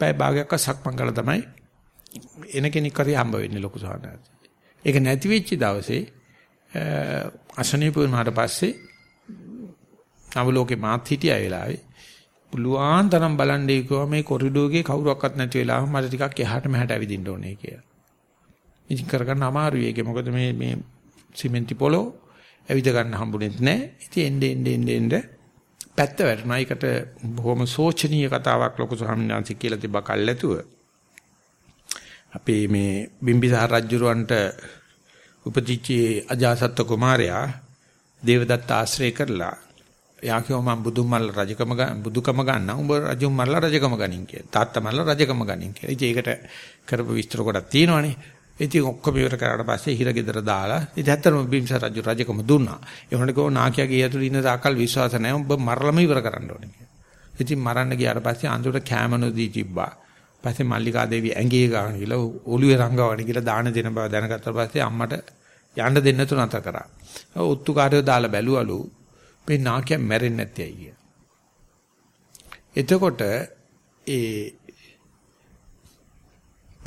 පැය භාගයක් සක්මන් කළා තමයි එන කෙනෙක් කරේ හම්බ වෙන්නේ ලොකු සාහනයක්. ඒක නැති වෙච්ච දවසේ අසනීප වුණාට පස්සේ නවලෝකේ මාත් හිටියා වෙලාවේ පුළුවන් තරම් බලන්නේ කිව්වා මේ කොරිඩෝරේ කවුරක්වත් නැති වෙලාව මට ටිකක් එහාට මෙහාට ඇවිදින්න ඕනේ කියලා. ඉතින් කරගන්න අමාරුයි ඒක මොකද මේ මේ සිමෙන්ති පොලෝ ඇවිද ගන්න හම්බුනේ නැහැ. ඉතින් එන්නේ එන්නේ එන්නේ එන්නේ පැත්ත වැටුණා. ඒකට බොහොම සෝචනීය කතාවක් ලොකු ස්වාමීන් වහන්සේ කියලා තිබ්බා කල්ැතුව. අපේ මේ බිම්බිසාර රජුරවන්ට උපතිච්ච අජාසත් කුමාරයා දේවදත්ත ආශ්‍රය කරලා එයා කිව්වා මම බුදුන් මල්ල රජකම බුදුකම ගන්න. උඹ රජුන් මල්ල රජකම ගනින් කියලා. තාත්තා මල්ල රජකම ගනින් කියලා. ඉතින් ඒකට කරපු විස්තර කොටක් තියෙනවනේ. ඉතින් ඔක්කොම ඉවර කරාට පස්සේ හිර ගෙදර දාලා ඉතින් ඇත්තටම බිම්ස රජු රජකම දුන්නා. ඒ වුණාට කෝ නාකියාගේ ඇතුළේ ඉන්න තාකල් විශ්වාස නැහැ. උඹ මරලම ඉවර කරන්න ඕනේ කියලා. ඉතින් මරන්න ගියාට පස්සේ අඳුරට කැමනෝදී තිබ්බා. පස්සේ මල්ලිකා දේවිය ඇඟේ ගාන කියලා ඔළුවේ රංගවණ කියලා දාන දෙන බව දැනගත්තා පස්සේ අම්මට යන්න දෙන්න තු නැත කරා. ඔත්තුකාරයෝ දාලා බැලුවලු මේ නාකිය මැරෙන්නේ නැති අය කිය. එතකොට ඒ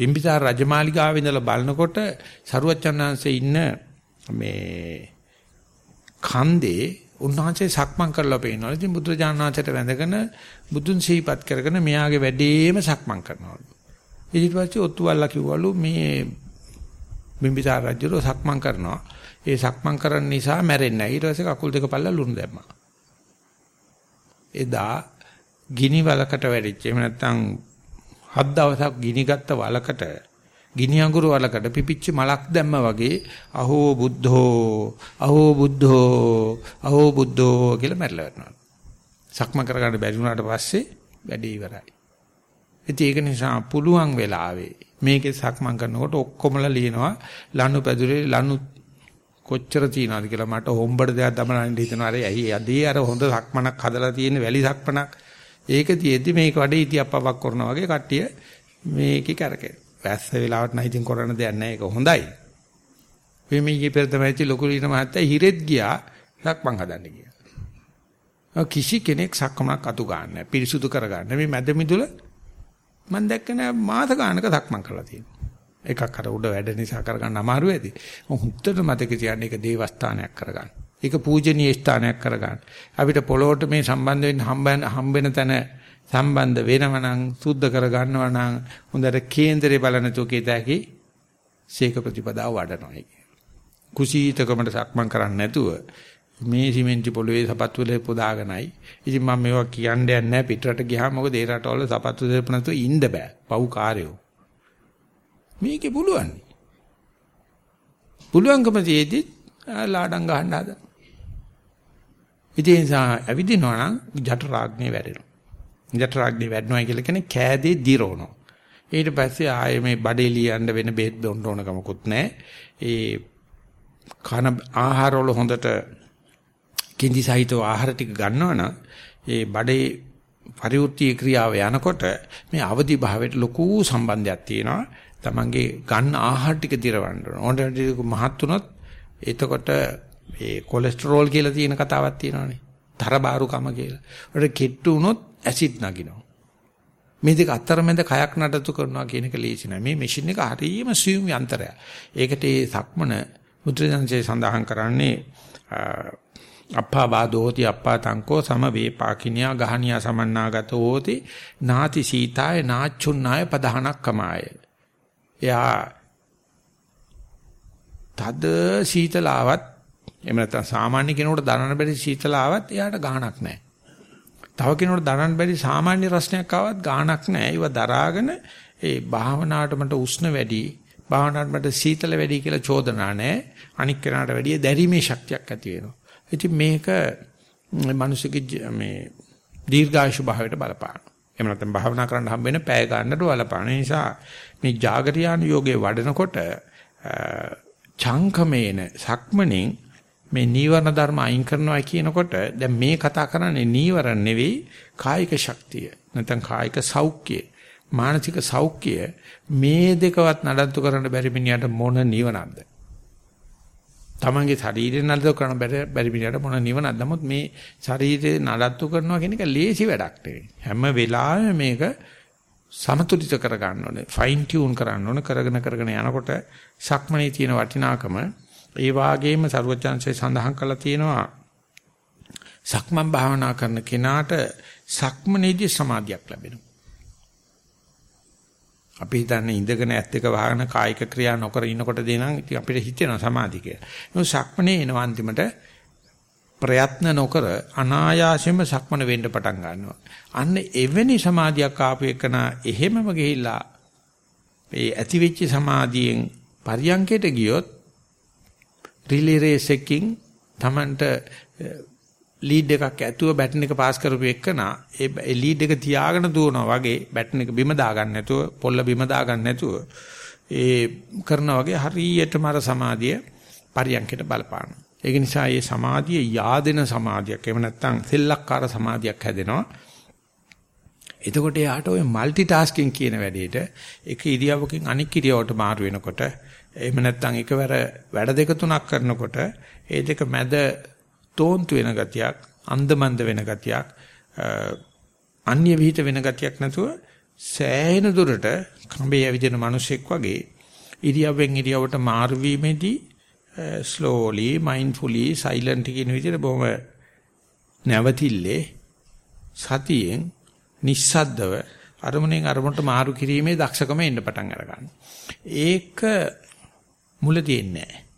බිම්බිසාර රජමාලිගාවේ ඉඳලා බලනකොට සරුවච්චන්හන්සේ ඉන්න මේ කන්දේ උන්වහන්සේ සක්මන් කරලා පේනවා. ඉතින් බුදුරජාණන්සේට වැඳගෙන බුදුන් සිහිපත් කරගෙන මෙයාගේ වැඩේම සක්මන් කරනවලු. ඊට පස්සේ ඔත්තුවල්ලා කිව්වලු මේ බිම්බිසාර රජුරෝ සක්මන් කරනවා. ඒ සක්මන් කරන නිසා මැරෙන්නේ නැහැ. ඊට පස්සේ කකුල් දෙක පල්ලා ලුණු දැම්මා. එදා ගිනි වලකට වැඩිච්ච එහෙම නැත්නම් හත් දවසක් ගිනි ගත්ත වලකට ගිනි අඟුරු වලකට පිපිච්ච මලක් දැම්ම වගේ අහෝ බුද්ධෝ අහෝ බුද්ධෝ අහෝ බුද්ධෝ කියලා මැරලා යනවා. සක්මන් කරගන්න බැරි වුණාට පස්සේ වැඩේ ඉවරයි. ඉතින් ඒක නිසා පුළුවන් වෙලාවේ මේකේ සක්මන් කරනකොට ඔක්කොමලා ලියනවා ලනු පැදුරේ ලනු කොච්චර තියනවද කියලා මට හොම්බඩ දෙයක් දමනන්න හිතනවා අර ඇයි අදී අර හොඳ සක්මනක් හදලා තියෙන වැලි සක්මනක් ඒක තියෙද්දි මේක වැඩේ ඉතිප්පවක් කරනවා වගේ කට්ටිය මේකේ කරකේ. වැස්ස වෙලාවට නම් ඉතින් කරන්න දෙයක් නැහැ. ඒක හොඳයි. මේ මේ පෙර තමයි ලොකු ලින මහත්තයා හිරෙත් ගියා. සක්මන් හදන්න ගියා කිසි කෙනෙක් සක්මනක් අතු ගන්න පිරිසුදු කරගන්න මේ මැද මිදුල මම දැක්ක නෑ මාස ගානක සක්මන් කරලා තියෙනවා. එකක් අර උඩ වැඩ නිසා කරගන්න අමාරු වෙදී. හුත්තට මතක තියාගන්න ඒක දේවස්ථානයක් කරගන්න. ඒක පූජනීය ස්ථානයක් කරගන්න. අපිට පොළොවට මේ සම්බන්ධ වෙන්න හම්බෙන හම්බෙන තැන සම්බන්ධ වෙනව නම් සුද්ධ කරගන්නවා නම් හොඳට කේන්දරේ බලන තුකේතකි සීක ප්‍රතිපදාව වඩනවා. කුසීතකමට සක්මන් කරන්නේ නැතුව මේ සිමෙන්ති පොළවේ සපත්තු වල පොදාගෙනයි. ඉතින් මම මේවා කියන්නේ නැහැ පිටරට ගියාම මොකද ඒ රටවල සපත්තු දෙන්න නැතුව ඉන්න බෑ. පව් කාර්යෝ. මේකේ පුළුවන්. පුළුවන්කම තියේදි ලාඩම් ගහන්න හදන. ඉතින් ඒ නිසා ඇවිදිනවා නම් ජට රාග්නේ වැඩෙනවා. ජට රාග්නේ වැඩනවා කියලා කියන්නේ කෑදේ දිරවනවා. ඊට පස්සේ ආයේ මේ බඩේ ලියන්න වෙන බෙහෙත් බොන්න ඕන කමකුත් නැහැ. ඒ කන ආහාර වල හොඳට කිඳි සහිතව ආහාර ටික ගන්නවනම් ඒ බඩේ පරිවෘත්ති ක්‍රියාව යනකොට මේ අවදි භාවයට ලොකු සම්බන්ධයක් තියෙනවා. තමන්ගේ ගන්න ආහාර ටික දිරවන්න ඕන. ඕන ටික මහත් වුණොත් එතකොට ඒ කොලෙස්ටරෝල් කියලා තියෙන කතාවක් තියෙනවානේ. තරබාරුකම කියලා. ඒකට කෙට්ටු වුණොත් ඇසිඩ් නගිනවා. මේ දෙක අතරමැද කයක් නඩත්තු කරනවා කියන එක ලේසි නෑ. මේ මැෂින් එක හරියම සියුම් යන්ත්‍රයක්. ඒකට ඒ සක්මන මුද්‍රජන්සේ සඳහන් කරන්නේ අප්පා වාදෝති අප්පා තංකෝ සම වේපාකිනියා ගහනියා සමන්නාගතෝ හෝති නාති සීතාය නාච්චුන්නාය පදහනක් කමාය එයා තද සීතලාවත් එහෙම නැත්නම් සාමාන්‍ය කෙනෙකුට දරන්න බැරි සීතලාවත් එයාට ගාණක් නැහැ. තව කෙනෙකුට දරන්න බැරි සාමාන්‍ය රසණයක් ආවත් ගාණක් නැහැ. ඒව දරාගෙන ඒ භාවනාවට මට උෂ්ණ වැඩි, භාවනාවට මට සීතල වැඩි කියලා චෝදනා නැහැ. අනික් කෙනාට වැඩිය දැරීමේ ශක්තියක් ඇති වෙනවා. ඉතින් මේක මිනිසෙගේ මේ දීර්ඝායුෂ භාවයට බලපාන. එහෙම නැත්නම් භාවනා කරන්න හම්බ වෙන පැය ගන්නට බලපාන. ඒ නිසා මේ జాగරියාන යෝගේ වඩනකොට චංකමේන සක්මණෙන් මේ නීවරණ ධර්ම අයින් කරනවා කියනකොට දැන් මේ කතා කරන්නේ නීවරණ නෙවෙයි කායික ශක්තිය. නැත්නම් කායික සෞඛ්‍යය. මානසික සෞඛ්‍යය මේ දෙකවත් නඩත්තු කරන්න බැරි මිනිහට මොන නිවනක්ද? තමන්ගේ ශරීරය නඩත්තු කරන්න බැරි මිනිහට මොන නිවනක්ද? නමුත් මේ ශරීරය නඩත්තු කරනවා කියන එක ලේසි වැඩක් නෙවෙයි. හැම වෙලාවෙම මේක සමතුලිත කර ගන්න ඕනේ. ෆයින් ටියුන් කරන්න ඕනේ. කරගෙන කරගෙන යනකොට සක්මනේ තියෙන වටිනාකම ඒ වාගේම ਸਰවඥාන්සේ සඳහන් කළා තියෙනවා සක්මන් භාවනා කරන කෙනාට සක්මනේදී සමාධියක් ලැබෙනවා. අපි හිතන්නේ ඉඳගෙන ඇත් එක වහගෙන කායික ක්‍රියා නොකර ඉන්නකොට දෙනනම් ඉතින් අපිට හිතෙනවා සමාධිය කියලා. නමුත් සක්මනේ එනවා අන්තිමට ප්‍රයත්න නොකර අනායාසයෙන්ම සක්මන වෙන්න පටන් ගන්නවා. අන්න එවැනි සමාධියක් ආපු එකන එහෙමම ගිහිල්ලා ඒ ඇතිවෙච්ච සමාධියෙන් පරියන්කයට ගියොත් රිලි රේස් එකකින් Tamanට eh, ලීඩ් එකක් ඇතුව බැටන් එක පාස් කරපු එකනා ඒ ලීඩ් එක තියාගෙන දුවනවා වගේ බැටන් එක බිම දාගන්න නැතුව පොල්ල බිම දාගන්න නැතුව ඒ කරනවා වගේ හරියටම අර සමාධිය පරියන්කයට බලපානවා. ඒක නිසා මේ සමාධිය yaadena සමාධියක්. එහෙම නැත්නම් සෙල්ලක්කාර සමාධියක් හැදෙනවා. එතකොට එයාට ওই মালටි ටාස්කින් කියන වැඩේට එක ඉරියව්වකින් අනෙක් ඉරියව්වට මාරු වෙනකොට එහෙම නැත්නම් එකවර වැඩ දෙක තුනක් කරනකොට ඒ දෙක මැද තෝන්තු වෙන ගතියක්, අන්දමන්ද වෙන ගතියක්, අන්‍ය විහිිත වෙන ගතියක් නැතුව සෑහෙන දුරට කඹේ ඇවිදින මිනිසෙක් වගේ ඉරියව්වෙන් ඉරියව්වට මාරු වීමේදී slowly mindfully silent කියන විදිහට බොහොම නැවතිල්ලේ සතියෙන් නිස්සද්දව අරමුණෙන් අරමුණට මාරු කිරීමේ දක්ෂකම එන්න පටන් අර ඒක මුල දෙන්නේ නැහැ.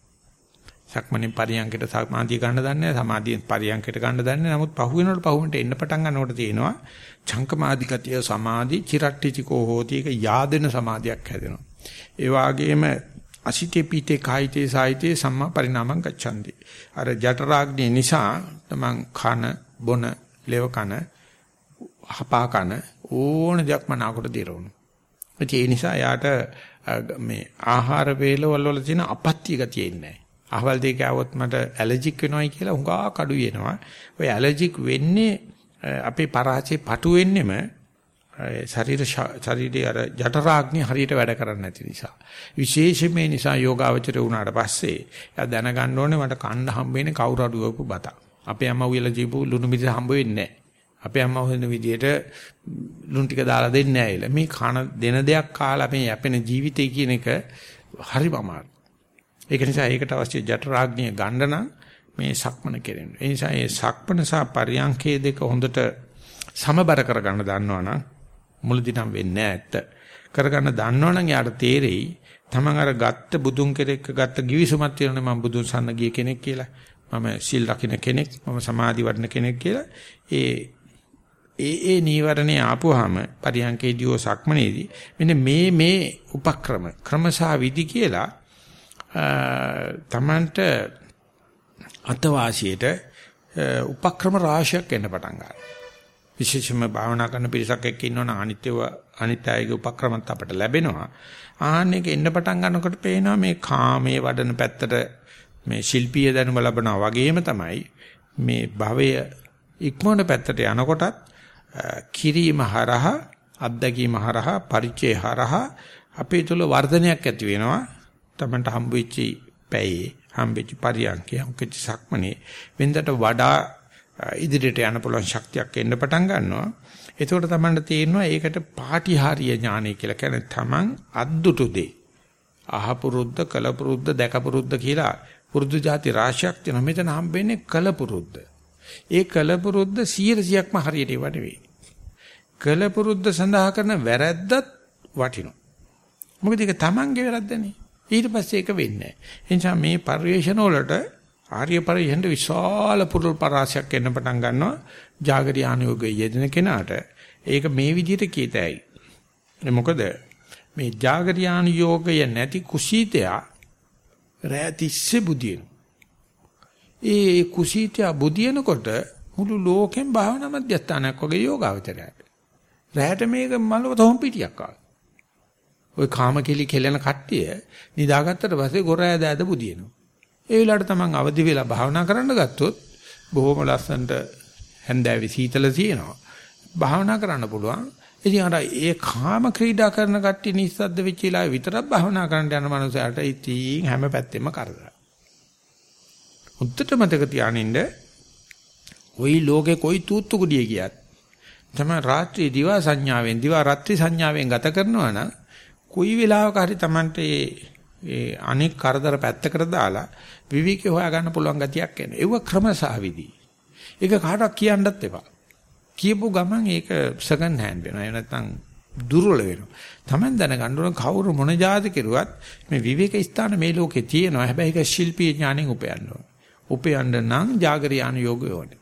සක්මණෙන් පරියන්කට සමාධිය ගන්න දන්නේ සමාධියෙන් පරියන්කට ගන්න දන්නේ නමුත් පහු වෙනකොට පහුවෙන්ට එන්න පටන් ගන්නකොට තියෙනවා චංකමාධිකතිය සමාධි චිරට්ටිචිකෝ හෝති එක yaadena සමාධියක් හැදෙනවා. ඒ වගේම අසිතේ පීතේ කායිතේ සායිතේ සම්මා පරිණාමං ගච්ඡanti අර ජඨරාග්නිය නිසා තමන් කන බොන ලෙව කන හපා කන ඕන දෙයක් මනාකොට දිරවන ඒ නිසා යාට මේ ආහාර වේලවල වල තියෙන අපත්‍ය ගතිය ඉන්නේ අහවල් දෙයක આવොත් මට ඇලර්ජික් වෙනවයි කියලා හුඟා කඩු වෙනවා. ඔය ඇලර්ජික් වෙන්නේ අපේ පරාචේ පටු වෙන්නෙම ශරීර ශරීරයේ අර ජඨරාග්නිය හරියට වැඩ කරන්නේ නැති නිසා. විශේෂයෙන්ම මේ නිසා යෝගාවචරය වුණාට පස්සේ එයා දැනගන්න ඕනේ මට කන්න හම්බ වෙන්නේ කවුරු අඩුවපු බත. අපේ අම්මා උයලා ජීපු ලුණු මිරිස් හම්බ වෙන්නේ නැහැ. අපේ අම්මා හොයන විදියට ලුණු ටික දාලා දෙන්නේ නැහැ. මේ කන දෙන දෙයක් කාලා මේ යැපෙන ජීවිතය කියන එක හරිම අමාරුයි. ඒක නිසා ඒකට අවශ්‍ය ජඨරාග්නිය ගන්න නම් මේ සක්මන කෙරෙන්න. ඒ නිසා මේ සක්මන සහ පරියංකේ දෙක හොඳට සමබර කරගන්න දන්නවනම් මුලදී නම් වෙන්නේ නැත්ත. කරගන්න දන්නවනම් යාට තේරෙයි තමන් අර ගත්ත බුදුන් කෙරෙක්ක ගත්ත givisුමක් තියෙනනේ මම බුදුන් සන්න ගිය කෙනෙක් කියලා. මම සිල් රකින්න කෙනෙක්, මම සමාධි වඩන කෙනෙක් කියලා. ඒ ඒ ඒ නීවරණේ ආපුවාම පරියංකේදීෝ සක්මනේදී මෙන්න මේ මේ උපක්‍රම ක්‍රමසා විදි කියලා තමන්ට අතවාසියට උපක්‍රම රාශියක් එන්න පටන් ගන්නවා. විශේෂයෙන්ම භාවනා කරන පිරිසක් එක්ක ඉන්නවනම් අනිත්‍යව අනිත්‍යයේ උපක්‍රමත් අපට ලැබෙනවා. ආන්නේක එන්න පටන් ගන්නකොට පේනවා මේ කාමයේ වඩන පැත්තට මේ ශිල්පීය දැනුම ලැබනවා වගේම තමයි මේ භවය ඉක්මන පැත්තට යනකොටත් කිරීම හරහා අත්දැකීම හරහා පරිචය හරහා අපේ තුල වර්ධනයක් ඇති වෙනවා තමන්ට හම්බ වෙච්චි පැයේ හම්බෙච්ච පරියන්කේ හම්බෙච්ච සක්මනේ වෙනදට වඩා ඉදිරියට යන්න පුළුවන් ශක්තියක් එන්න පටන් ගන්නවා. එතකොට තමන්ට තේරෙනවා ඒකට පාටිහාරීය ඥානය කියලා කියන්නේ තමන් අද්දුටු දෙ. අහපුරුද්ද කලපුරුද්ද දැකපුරුද්ද කියලා පුරුදු જાති රාශියක් තියෙනවා. මෙතන හම්බෙන්නේ කලපුරුද්ද. ඒ කලපුරුද්ද 100%ක්ම හරියට වට වේ. කලපුරුද්ද සඳහා කරන වැරැද්දත් වටිනවා. මොකද ඒක Tamange වැරද්දනේ. ඊට පස්සේ ඒක වෙන්නේ නැහැ. මේ පරිවේෂණ වලට ආර්ය පරිවේෂණ විශාල පුරුල් පරාසයක් එන්න පටන් ගන්නවා. జాగරි ආනුയോഗයේ යෙදෙන කෙනාට ඒක මේ විදිහට කීතයි. මොකද මේ జాగරි ආනුയോഗය නැති කුසීතයා රැතිස්සේ බුදිනවා. ඒ කුසීතයා බුදියනකොට මුළු ලෝකෙම භාවනා මධ්‍යස්ථානයක් වගේ යෝගාවචරයට. රැහැට මේක මලව තොම් පිටියක් ආවා. ওই කාමකෙලි කෙලෙන කට්ටිය නිදාගත්තට පස්සේ ගොර ඇද ඇද බුදිනවා. ඒ වෙලාවට තමන් අවදි වෙලා භාවනා කරන්න ගත්තොත් බොහොම ලස්සනට හැන්දෑවේ සීතල තියෙනවා. භාවනා කරන්න පුළුවන්. ඉතින් අර ඒ කාම ක්‍රීඩා කරන කට්ටිය නිස්සද්ද වෙච්ච වෙලාවේ විතරක් භාවනා කරන්න යන මනුස්සයාට ඉතින් හැම පැත්තෙම කරදරයි. හොද්දට මතක තියානින්න ওই ලෝකේ કોઈ තූත්තු කුඩිය ගියත් තමයි රාත්‍රී දිවා සංඥාවෙන් දිවා රාත්‍රී සංඥාවෙන් ගත කරනවා නම් කොයි වෙලාවක හරි Tamanට ඒ අනෙක් කරදර පැත්තකට දාලා විවිකේ හොයාගන්න පුළුවන් ගතියක් එන. ඒව ක්‍රමසහවිදි. ඒක කාටවත් කියන්නත් එපා. කියපු ගමන් ඒක සෙකන්ඩ් හෑන්ඩ් වෙනවා. එහෙම නැත්නම් දුර්වල වෙනවා. Taman දැනගන්න ඕන කවුරු මොන જાති කෙරුවත් මේ විවේක ස්ථාන මේ ලෝකේ තියෙනවා. හැබැයි ඒක ශිල්පීය ඥාණයෙන් උපයන්න ඕන. උපයන්න නම් జాగරියාන යෝගය ඕනේ.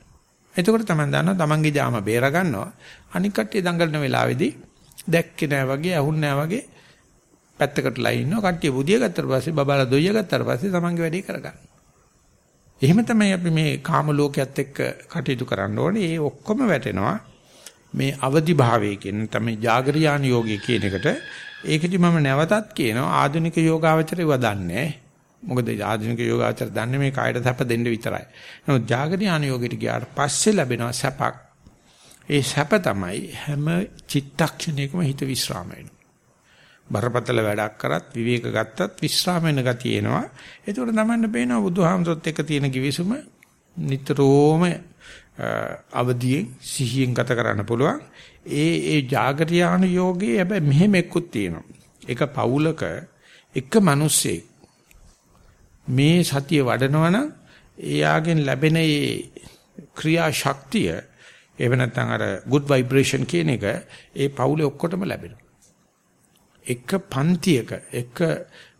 එතකොට තමයි දන්නවා තමන්ගේ ජාම බේර ගන්නවා. අනික් කට්ටිය දඟලන වෙලාවේදී දැක්කේ නෑ වගේ, අහුන්නේ නෑ වගේ පැත්තකට ලයි ඉන්නවා. කට්ටිය බුදිය ගත්තට පස්සේ, බබාලා දොයිය ගත්තට පස්සේ තමන්ගේ වැඩේ කරගන්න. එහෙම තමයි අපි මේ කාම ලෝකයේත් එක්ක කටයුතු කරන්න ඕනේ. ඒ ඔක්කොම වැටෙනවා මේ අවදි භාවයේ කියන තමයි జాగරියාන යෝගය කියන එකට. ඒකදි මම නැවතත් කියනවා ආධුනික යෝගාවචරය වදන්නේ මොකද ආධුනික යෝගාචර දන්නේ මේ කායට සැප දෙන්න විතරයි. නමුත් జాగරියාන යෝගයට ගියාට පස්සේ ලැබෙනවා සැපක්. ඒ සැප තමයි හැම චිත්තක්ෂණයකම හිත විස්්‍රාම බරපතල වැඩක් කරත් විවේක ගත්තත් විස්්‍රාම වෙන ගතිය එනවා. ඒතකොට තමන්න පේනවා බුදුහාමසොත් එක තියෙන කිවිසුම නිතරම අවදියෙන් සිහියෙන් ගත කරන්න පුළුවන්. ඒ ඒ జాగරියාන යෝගයේ හැබැයි මෙහෙම එක්කුත් තියෙනවා. එක පවුලක එක මිනිස්සෙක් මේ සතිය වඩනවනම් එයාගෙන් ලැබෙන ඒ ක්‍රියා ශක්තිය එහෙම නැත්නම් අර good vibration කියන එක ඒ පවුලේ ඔක්කොටම ලැබෙනවා. එක පන්තියක එක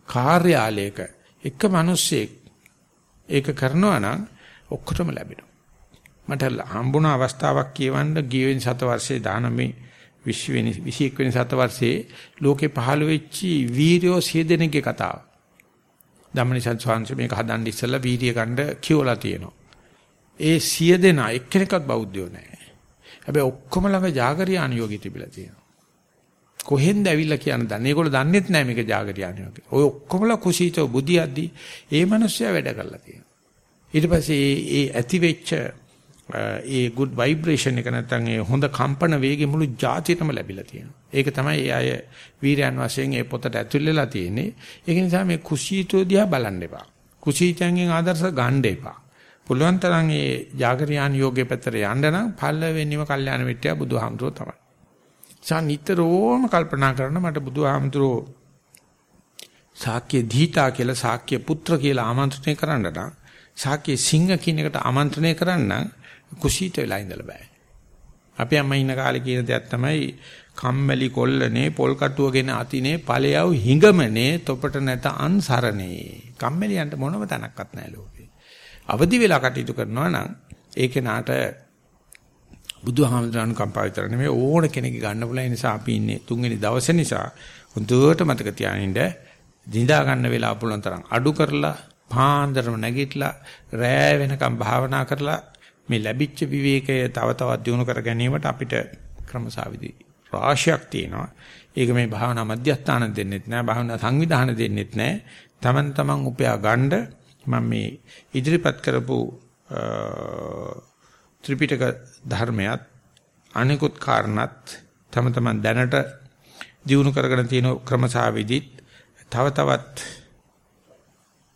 කාර්යාලයක එක මිනිස්සෙක් ඒක කරනවා නම් ඔක්කොටම ලැබෙනවා. මට හම්බුණ අවස්ථාවක් කියවන්න ගියවෙනි සත වර්ෂයේ 19 20 වෙනි 21 වෙනි සත වර්ෂයේ ලෝකේ පහළ වෙච්චි වීරයෝ සිය දෙනෙක්ගේ කතාව. ධම්මනිසන් ස්වාමීන් මේක හදන්න ඉස්සලා වීර්ය ගන්න කියවලා තියෙනවා. ඒ සිය දෙනා එක්කෙනෙක්වත් බෞද්ධයෝ නැහැ. හැබැයි ඔක්කොම ළඟ జాగරියානියෝගී තිබිලා තියෙනවා. කොහෙන්ද ඇවිල්ලා කියන දන්නේ. ඒගොල්ලෝ දන්නේත් නැහැ මේක జాగරියානියෝගී. ඔය ඔක්කොමලා කුසීතෝ බුදියද්දි ඒ මිනිස්සයා වැඩ කරලා තියෙනවා. ඊට පස්සේ ඒ ඇති වෙච්ච ඒ good vibration එක නැත්නම් ඒ හොඳ කම්පන වේගෙ මුළු ජාතියටම ලැබිලා තියෙනවා. ඒක තමයි ඒ අය වීරයන් වශයෙන් ඒ පොතට ඇතුල් වෙලා තියෙන්නේ. ඒක නිසා මේ කුසීතෝ දිහා බලන්න එපා. කුසීතයන්ගෙන් ආදර්ශ ගන්න එපා. පුළුවන් තරම් ඒ జాగරියාන් යෝගයේ පැත්තට යන්න නම් පල්ලවෙන්නිම කල්යාණ මිත්‍යා බුදුහාමුදුරුවෝ තමයි. සා නිතරම කල්පනා කරන මට බුදුහාමුදුරෝ ශාක්‍ය දීතා කියලා ශාක්‍ය පුත්‍ර කියලා ආමන්ත්‍රණය කරන්න නම් ශාක්‍ය සිංහ කියන එකට ආමන්ත්‍රණය කරන්න කුසීත වෙලා ඉඳලා බෑ. අපි අම්මා ඉන්න කාලේ කියන දෙයක් තමයි කම්මැලි කොල්ලනේ පොල් කටුවගෙන අතිනේ ඵලයව හිඟමනේ තොපට නැත අන්සරනේ. කම්මැලියන්ට මොනම තැනක්වත් නැහැ ලෝකේ. අවදි වෙලා කටයුතු කරනවා නම් ඒකේ නාට බුදුහාමුදුරන් කම්පා විතර නෙමෙයි ඕන කෙනෙක් ගන්න පුළුවන් නිසා අපි ඉන්නේ තුන්වෙනි දවසේ නිසා හොඳට මතක තියානින්න දිඳා ගන්න වෙලාව පුළුවන් තරම් අඩු කරලා පාන්දරම නැගිටලා රෑ වෙනකම් භාවනා කරලා මේ ලැබිච්ච විවේකය තව තවත් දියුණු කර ගැනීමට අපිට ක්‍රමසාවිදි රාශියක් තියෙනවා. ඒක මේ භාවනා මධ්‍යස්ථාන දෙන්නෙත් නෑ භාවනා සංවිධාන දෙන්නෙත් නෑ. Taman taman උපයා ගන්න මම මේ ඉදිරිපත් කරපු ත්‍රිපිටක ධර්මයක් අනිකුත් කාරණත් තම තමන් දැනට දිනු කරගෙන තියෙන ක්‍රමසාවිදිත් තව තවත්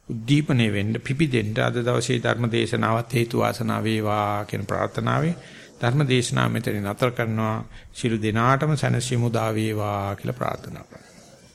උද්දීපනය වෙන්න පිපිදෙන්න අද දවසේ ධර්ම දේශනාවත් හේතු වාසනා වේවා කියන ප්‍රාර්ථනාවෙන් ධර්ම දේශනාව මෙතන නතර කරනවා. ශිරු දිනාටම සැනසීම උදා වේවා කියලා ප්‍රාර්ථනා කරනවා.